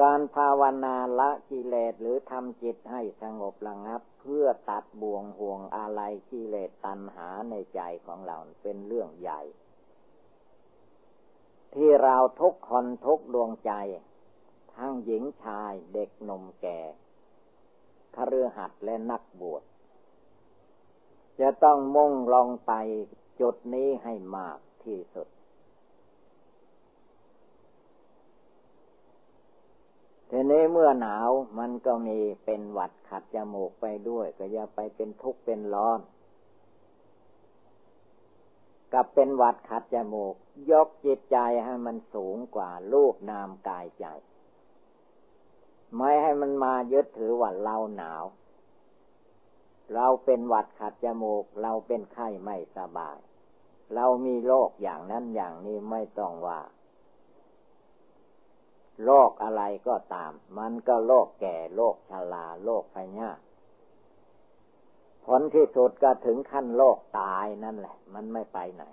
การภาวนาละกิเลสหรือทำจิตให้สงบระงับ เพื่อตัดบ่วงห่วงอะไรกิเลสตัณหาในใจของเราเป็นเรื่องใหญ่ ที่เราทุกคนทุกดวงใจ ทั้งหญิงชายเด็กหนุ่มแก่คฤหัสถ์และนักบวชจะต้องมุ่งลงไปจุดนี้ให้มากที่สุด ทีนี้เมื่อหนาวมันก็มีเป็นหวัดขัดจมูกไปด้วย ก็อย่าไปเป็นทุกข์เป็นร้อน กับเป็นวัดขัดจมูก ยกจิตใจให้มันสูงกว่ารูปนามกายใจ ไม่ให้มันมายึดถือว่าเราหนาว เราเป็นหวัดขัดจมูก เราเป็นไข้ไม่สบาย เรามีโรคอย่างนั้นอย่างนี้ไม่ต้องว่าโรคอะไรก็ตาม มันก็โรคแก่โรคชราโรคพยาธิ ผลที่สุดก็ถึงขั้นโรคตายนั่นแหละ มันไม่ไปไหน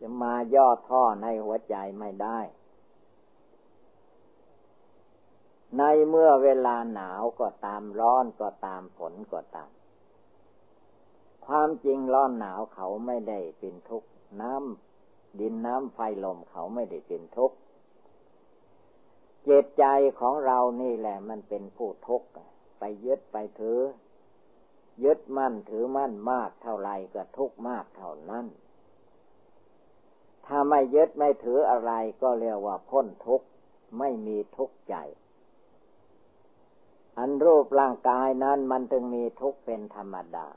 จะมาย่อท่อในหัวใจไม่ได้ ในเมื่อเวลาหนาวก็ตามร้อนก็ตามฝนก็ตาม ความจริงร้อนหนาวเขาไม่ได้เป็นทุกข์น้ำดินน้ำไฟลมเขาไม่ได้เป็นทุกข์เจตใจของเรานี่แหละมันเป็นผู้ทุกข์ไปยึดไปถือ ยึดมั่นถือมั่นมากเท่าไรก็ทุกมากเท่านั้น ถ้าไม่ยึดไม่ถืออะไรก็เรียกว่าพ้นทุกข์ไม่มีทุกข์ใจ อันรูปร่างกายนั้นมันจึงมีทุกข์เป็นธรรมดา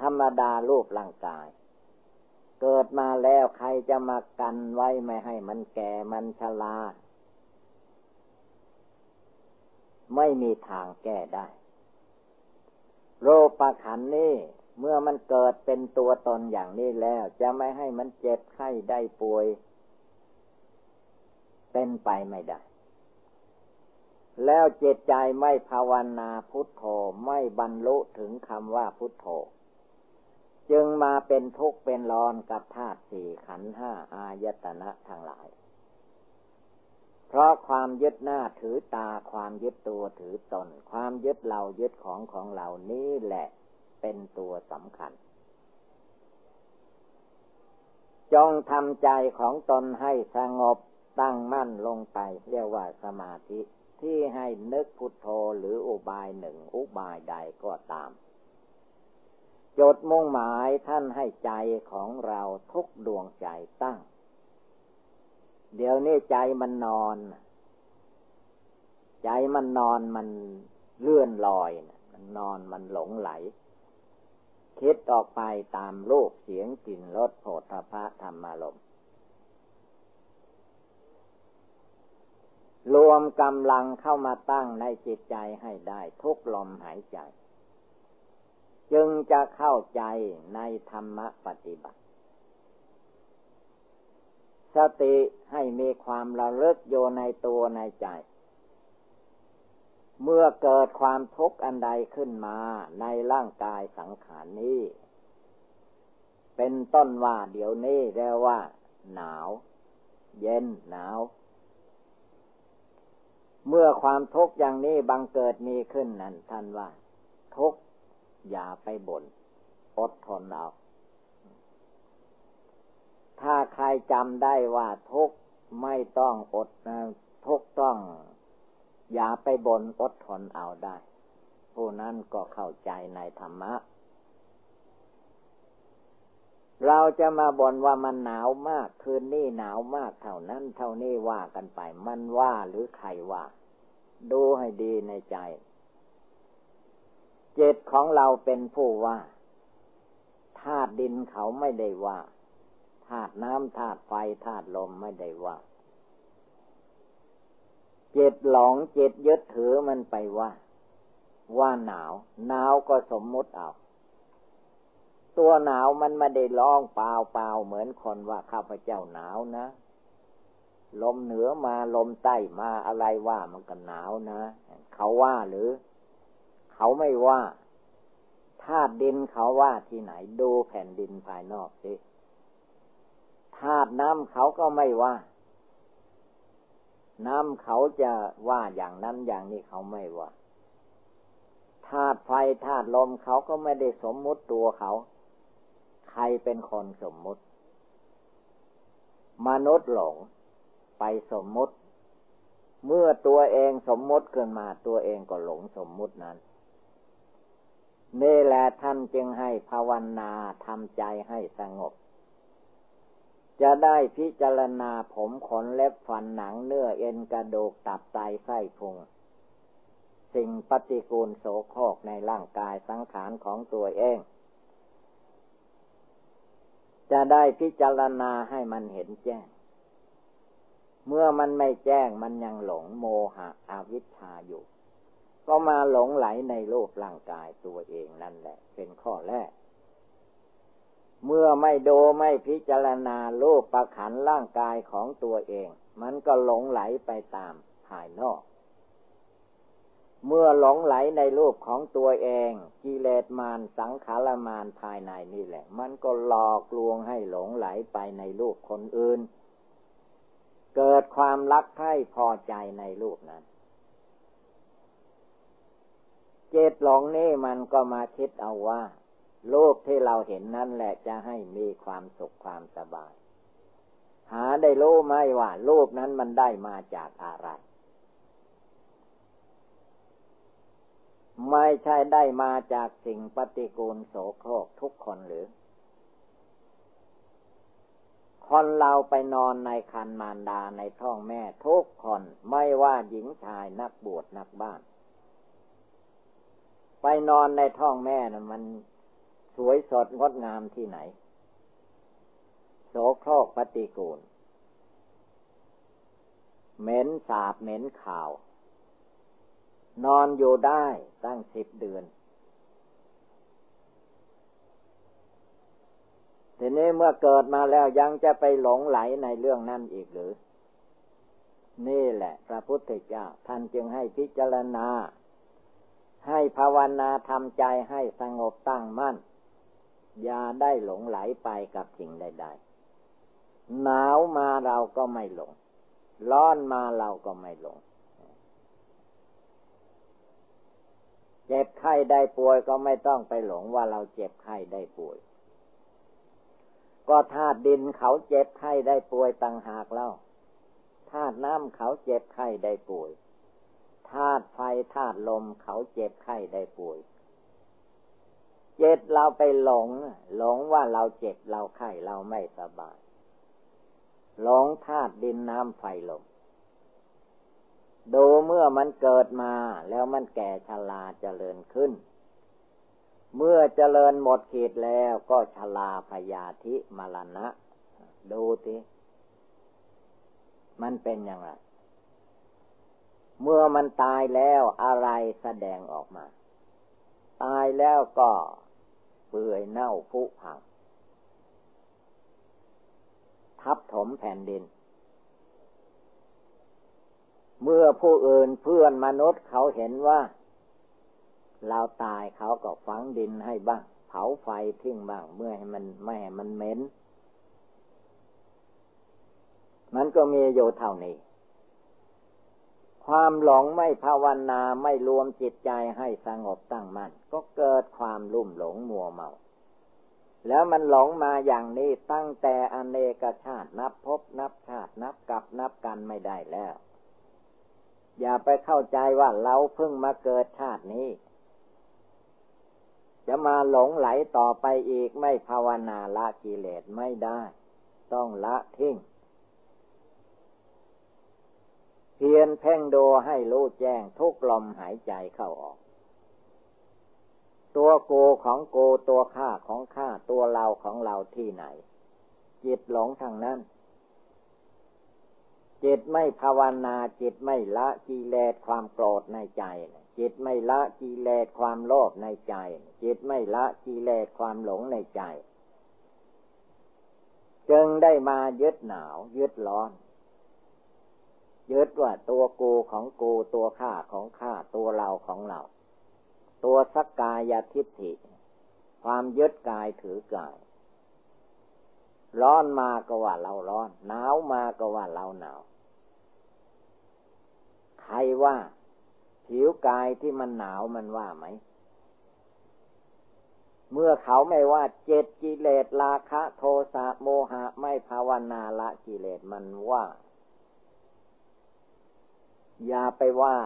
ธรรมดารูปร่างกาย เกิดมาแล้วใครจะมากันไว้ไม่ให้มันแก่มันชราไม่มีทางแก้ได้ โรคประขันนี่เมื่อมันเกิดเป็นตัวตนอย่างนี้แล้ว จะไม่ให้มันเจ็บไข้ได้ป่วย เป็นไปไม่ได้ แล้วเจตใจไม่ภาวนาพุทโธไม่บรรลุถึงคำว่าพุทโธ จึงมาเป็นทุกข์เป็นร้อนกับธาตุสี่ขันห้าอายตนะทั้งหลาย เพราะความยึดหน้าถือตาความยึดตัวถือตน ความยึดเรายึดของของเรานี้แหละเป็นตัวสำคัญ จงทำใจของตนให้สงบตั้งมั่นลงไป เรียกว่าสมาธิที่ให้นึกพุทโธหรืออุบายหนึ่งอุบายใดก็ตามจดมุ่งหมายท่านให้ใจของเราทุกดวงใจตั้ง เดี๋ยวนี้ใจมันนอน ใจมันนอนมันเลื่อนลอยมันนอนมันหลงไหล คิดออกไปตามรูปเสียงกลิ่นรสโผฏฐะธรรมารมรวมกำลังเข้ามาตั้งในจิตใจให้ได้ทุกลมหายใจ จึงจะเข้าใจในธรรมปฏิบัติ สติให้มีความระลึกโยในตัวในใจ เมื่อเกิดความทุกข์อันใดขึ้นมาในร่างกายสังขารนี้ เป็นต้นว่าเดี๋ยวนี้เรียกว่า หนาว เย็นหนาว เมื่อความทุกข์อย่างนี้บังเกิดมีขึ้นนั้นท่านว่า ทุกข์อย่าไปบน่นอดทนเอา ถ้าใครจำได้ว่าทุกไม่ต้องอดทุกต้อง อย่าไปบน่นอดทนเอาได้ ผู้นั้นก็เข้าใจในธรรมะ เราจะมาบ่นว่ามันหนาวมากคืนนี้หนาวมากเท่านั้นเท่านี้ว่ากันไป มันว่าหรือใครว่า ดูให้ดีในใจ เจตของเราเป็นผู้ว่าธาตุดินเขาไม่ได้ว่าาตุน้ำธาตุไฟธาตุลมไม่ได้ว่า เจิตหลงเจิตยึดถือมันไปว่า ว่าหนาว หนาวก็สมมุติเอา ตัวหนาวมันไม่ได้ร้องเปล่าเปล่าเหมือนคนว่าข้าพเจ้าหนาวนะลมเหนือมาลมใต้มาอะไรว่ามันก็หนาวนะ เขาว่าหรือ เขาไม่ว่าธาตุดินเขาว่าที่ไหนดูแผ่นดินภายนอกสิ ธาตุน้ำเขาก็ไม่ว่า น้ำเขาจะว่าอย่างนั้นอย่างนี้เขาไม่ว่าธาตุไฟธาตุลมเขาก็ไม่ได้สมมุติตัวเขา ใครเป็นคนสมมุติ มนุษย์หลงไปสมมุติ เมื่อตัวเองสมมุติขึ้นมาตัวเองก็หลงสมมุตินั้นนี่แหละท่านจึงให้ภาวนาทำใจให้สงบ จะได้พิจารณาผมขนเล็บฟันหนังเนื้อเอ็นกระดูกตับไตไส้พุง สิ่งปฏิกูลโสโครกในร่างกายสังขารของตัวเอง จะได้พิจารณาให้มันเห็นแจ้ง เมื่อมันไม่แจ้งมันยังหลงโมหะอาวิชชาอยู่ ก็มาหลงไหลในโลกร่างกายตัวเองนั่นแหละ เป็นข้อแรก เมื่อไม่ดูไม่พิจารณารูปประขันร่างกายของตัวเอง มันก็หลงไหลไปตามภายนอก เมื่อหลงไหลในรูปของตัวเอง กิเลสมารสังขารมารภายในนี่แหละ มันก็หลอกลวงให้หลงไหลไปในรูปคนอื่น เกิดความรักใคร่พอใจในรูปนั้นเจตหลงนี่มันก็มาคิดเอาว่า รูปที่เราเห็นนั่นแหละจะให้มีความสุขความสบาย หาได้รู้ไหมว่ารูปนั้นมันได้มาจากอะไร ไม่ใช่ได้มาจากสิ่งปฏิกูลโสโครกทุกคนหรือ คนเราไปนอนในคันมารดาในท้องแม่ทุกคนไม่ว่าหญิงชายนักบวชนักบ้าน ไปนอนในท้องแม่นะ่ะมัน สวยสดงดงามที่ไหน โสโครกปฏิกูล เหม็นสาบเหม็นข่าว นอนอยู่ได้ตั้งสิบเดือนทีนี้เมื่อเกิดมาแล้วยังจะไปหลงไหลในเรื่องนั้นอีกหรือ นี่แหละ พระพุทธเจ้า ท่านจึงให้พิจารณา ให้ภาวนาทำใจให้สงบตั้งมั่น อย่าได้หลงไหลไปกับสิ่งใดๆหนาวมาเราก็ไม่หลง ร้อนมาเราก็ไม่หลง เจ็บไข้ได้ป่วยก็ไม่ต้องไปหลงว่าเราเจ็บไข้ได้ป่วย ก็ธาตุดินเขาเจ็บไข้ได้ป่วยต่างหากเล่าธาตุน้ำเขาเจ็บไข้ได้ป่วยธาตุไฟธาตุลมเขาเจ็บไข้ได้ป่วย จ็บเราไปหลง หลงว่าเราเจ็บเราไข้เราไม่สบาย หลงธาตุดินน้ำไฟลมดูเมื่อมันเกิดมาแล้วมันแก่ชราเจริญขึ้น เมื่อเจริญหมดขีดแล้วก็ชราพยาธิมรณะ ดูทีมันเป็นอย่างไร เมื่อมันตายแล้วอะไรแสดงออกมา ตายแล้วก็เปื่อยเน่าผุพังทับถมแผ่นดิน เมื่อผู้อื่นเพื่อนมนุษย์เขาเห็นว่า เราตายเขาก็ฝังดินให้บ้าง เผาไฟทิ้งบ้าง เมื่อให้มันไม่ให้มันเหม็น มันก็มีอยู่เท่านี้ ความหลงไม่ภาวนาไม่รวมจิตใจให้สงบตั้งมัน่นก็เกิดความลุ่มหลงมัวเมา แล้วมันหลงมาอย่างนี้ตั้งแต่อเนกชาตินับพบนับชาตินับกับนับกันไม่ได้แล้ว อย่าไปเข้าใจว่าเราเพิ่งมาเกิดชาตินี้ จะมาหลงไหลต่อไปอีกไม่ภาวนาละกิเลสไม่ได้ ต้องละทิ้ง เพียนเพ่งดูให้รู้แจ้งทุกลมหายใจเข้าออก ตัวโกของโกตัวข้าของข้าตัวเราของเราที่ไหน จิตหลงทางนั้น จิตไม่ภาวนาจิตไม่ละกิเลสความโกรธในใจ จิตไม่ละกิเลสความโลภในใจ จิตไม่ละกิเลสความหลงในใจ จึงได้มายึดหนาวยึดร้อน ยึดว่าตัวกูของกูตัวข้าของข้าตัวเราของเรา ตัวสักกายทิฏฐิ ความยึดกายถือกาย ร้อนมาก็ว่าเราร้อน หนาวมาก็ว่าเราหนาว ใครว่า ผิวกายที่มันหนาวมันว่าไหมเมื่อเขาไม่ว่าเจตกิเลสราคะ โทสะโมหะไม่ภาวนาละกิเลสมันว่า อย่าไปว่า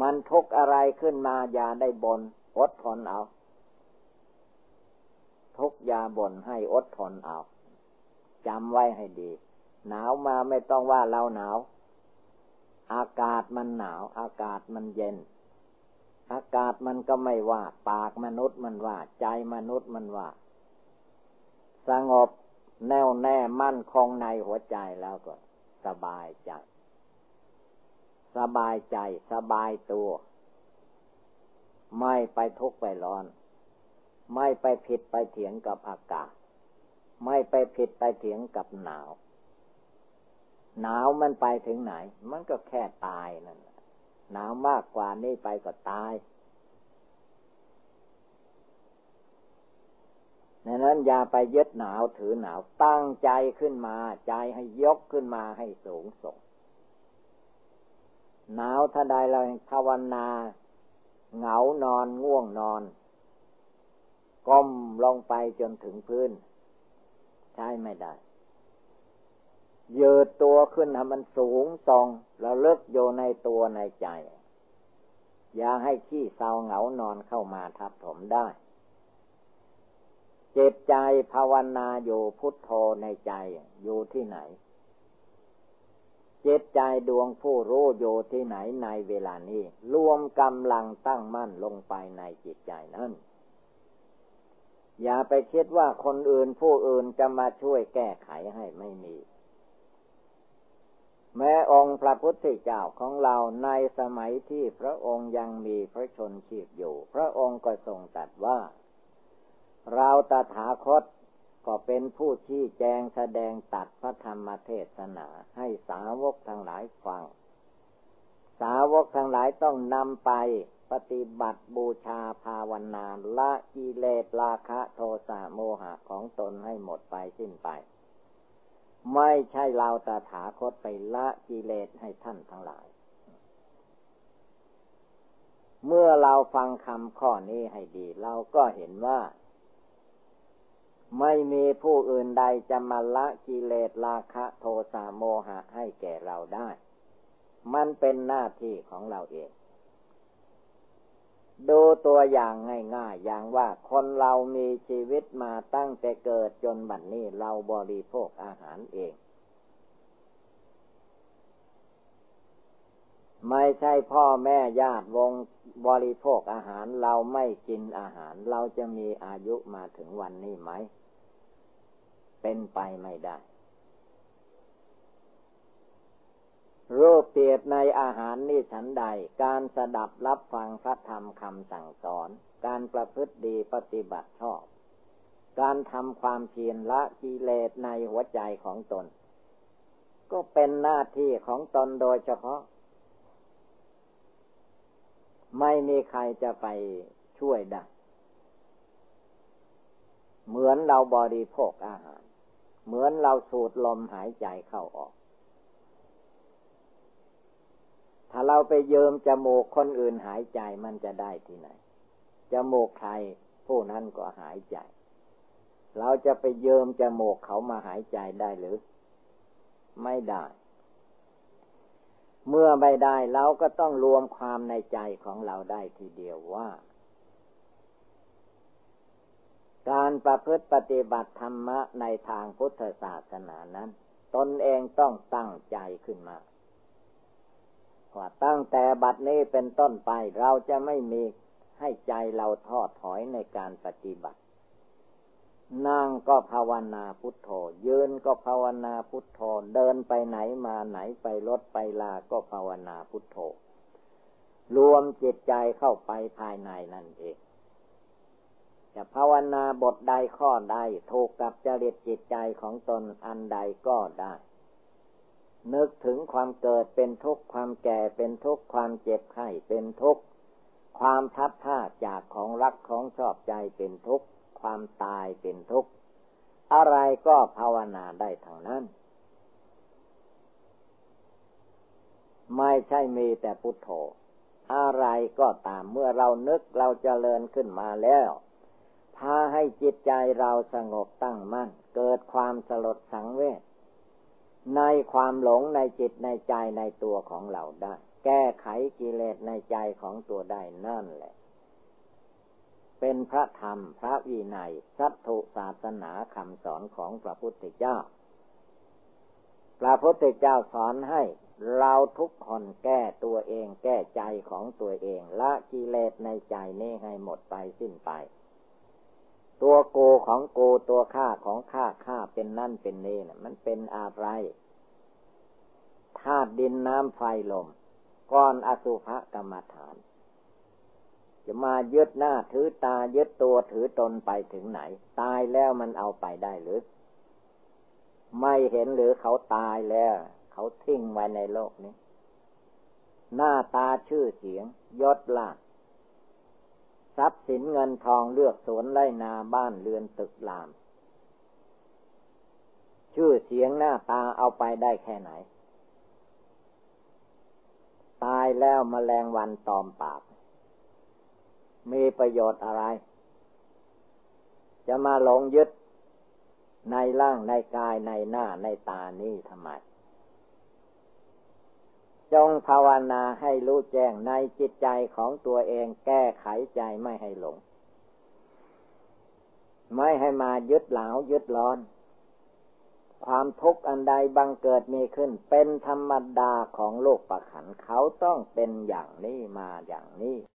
มันทุกอะไรขึ้นมาอย่าได้บนอดทนเอา ทุกยาบ่นให้อดทนเอาจำไว้ให้ดี หนาวมาไม่ต้องว่าเราหนาว อากาศมันหนาว อากาศมันเย็น อากาศมันก็ไม่ว่า ปากมนุษย์มันว่า ใจมนุษย์มันว่า สงบแน่วแน่มั่นคงในหัวใจแล้วก็ สบายใจ สบายใจ สบายตัว ไม่ไปทุกข์ไปร้อน ไม่ไปผิดไปเถียงกับอากาศ ไม่ไปผิดไปเถียงกับหนาว หนาวมันไปถึงไหน มันก็แค่ตายนั่นหนาวมากกว่านี้ไปก็ตายดัง นั้นอย่าไปยึดหนาวถือหนาวตั้งใจขึ้นมา ใจให้ยกขึ้นมาให้สูงส่งหนาวถ้าใดเราภาวนา เหงานอนง่วงนอน ก้มลงไปจนถึงพื้น ใช้ไม่ได้ยืดตัวขึ้นให้มันสูงตรงแล้วเลิกโยในตัวในใจ อย่าให้ขี้เศร้าเหงานอนเข้ามาทับถมได้ จ็บใจภาวนาอยู่พุทโธในใจอยู่ที่ไหนเจ็บใจดวงผู้รู้อยู่ที่ไหนในเวลานี้ รวมกำลังตั้งมั่นลงไปในจิตใจนั้นอย่าไปคิดว่าคนอื่นผู้อื่นจะมาช่วยแก้ไขให้ไม่มี แม้องค์พระพุทธเจ้าของเราในสมัยที่พระองค์ยังมีพระชนชีพอยู่ พระองค์ก็ทรงตรัสว่า เราตถาคตก็เป็นผู้ชี้แจงแสดงตัดพระธรรมเทศนาให้สาวกทั้งหลายฟัง สาวกทั้งหลายต้องนำไปปฏิบัติบูชาภาวนาละกิเลสราคะโทสะโมหะของตนให้หมดไปสิ้นไป ไม่ใช่เราตถาคตไปละกิเลสให้ท่านทั้งหลาย เมื่อเราฟังคำข้อนี้ให้ดี เราก็เห็นว่า ไม่มีผู้อื่นใดจะมาละกิเลสราคะโทสะโมหะให้แก่เราได้ มันเป็นหน้าที่ของเราเอง ดูตัวอย่างง่ายๆ อย่างว่าคนเรามีชีวิตมาตั้งแต่เกิดจนบัดนนี้เราบริโภคอาหารเอง ไม่ใช่พ่อแม่ญาติวงบริโภคอาหารเราไม่กินอาหาร เราจะมีอายุมาถึงวันนี้ไหม เป็นไปไม่ได้รูปเปียบในอาหารนี่ฉันใด การสดับรับฟังพระธรรมคำสั่งสอน การประพฤติดีปฏิบัติชอบ การทำความเพียรละกิเลสในหัวใจของตน ก็เป็นหน้าที่ของตนโดยเฉพาะ ไม่มีใครจะไปช่วยได้ เหมือนเราบริโภคอาหาร เหมือนเราสูดลมหายใจเข้าออก ถ้าเราไปเยิมจมูกคนอื่นหายใจมันจะได้ที่ไหน จมูกใครผู้นั้นก็หายใจ เราจะไปเยิมจมูกเขามาหายใจได้หรือ ไม่ได้ เมื่อไม่ได้เราก็ต้องรวมความในใจของเราได้ทีเดียวว่า การประพฤติปฏิบัติธรรมะในทางพุทธศาสนานั้น ตนเองต้องตั้งใจขึ้นมาว่าตั้งแต่บัดนี้เป็นต้นไปเราจะไม่มีให้ใจเราทอดถอยในการปฏิบัติ นั่งก็ภาวนาพุทโธ ยืนก็ภาวนาพุทโธ เดินไปไหนมาไหนไปรถไปลา ก็ภาวนาพุทโธ รวมจิตใจเข้าไปภายในนั่นเอง จะภาวนาบทใดข้อใดถูกกับจริตจิตใจของตนอันใดก็ได้ นึกถึงความเกิดเป็นทุกข์ความแก่เป็นทุกข์ความเจ็บไข้เป็นทุกข์ความทัดท่าจากของรักของชอบใจเป็นทุกข์ ความตายเป็นทุกข์ อะไรก็ภาวนาได้ทั้งนั้น ไม่ใช่มีแต่พุทโธ อะไรก็ตามเมื่อเรานึกเราจเจริญขึ้นมาแล้ว พาให้จิตใจเราสงบตั้งมั่น เกิดความสลดสังเวชในความหลงในจิตในใจในตัวของเราได้ แก้ไขกิเลสในใจของตัวได้นั่นแหละ เป็นพระธรรม พระวินัยสัตถุศาสนาคำสอนของพระพุทธเจ้า พระพุทธเจ้าสอนให้เราทุกคนแก้ตัวเองแก้ใจของตัวเองละกิเลสในใจนี้ให้หมดไปสิ้นไป ตัวโกของโกตัวข้าของข้าข้าเป็นนั่นเป็นนี่นะมันเป็นอะไรธาตุดินน้ำไฟลมก้อนอสุภกรรมฐาน จะมายึดหน้าถือตายึดตัวถือตนไปถึงไหน ตายแล้วมันเอาไปได้หรือ ไม่เห็นหรือเขาตายแล้ว เขาทิ้งไว้ในโลกนี้ หน้าตาชื่อเสียงยศลาภทรัพย์สินเงินทองเลือกสวนไร่นาบ้านเรือนตึกราม ชื่อเสียงหน้าตาเอาไปได้แค่ไหน ตายแล้วมแมลงวันตอมปาก มีประโยชน์อะไร จะมาหลงยึดในร่างในกายในหน้าในตานี่ทำไม จงภาวนาให้รู้แจ้งในจิตใจของตัวเองแก้ไขใจไม่ให้หลง ไม่ให้มายึดเหลายึดร้อน ความทุกข์อันใดบังเกิดมีขึ้น เป็นธรรมดาของโลกประขันเขาต้องเป็นอย่างนี้มาอย่างนี้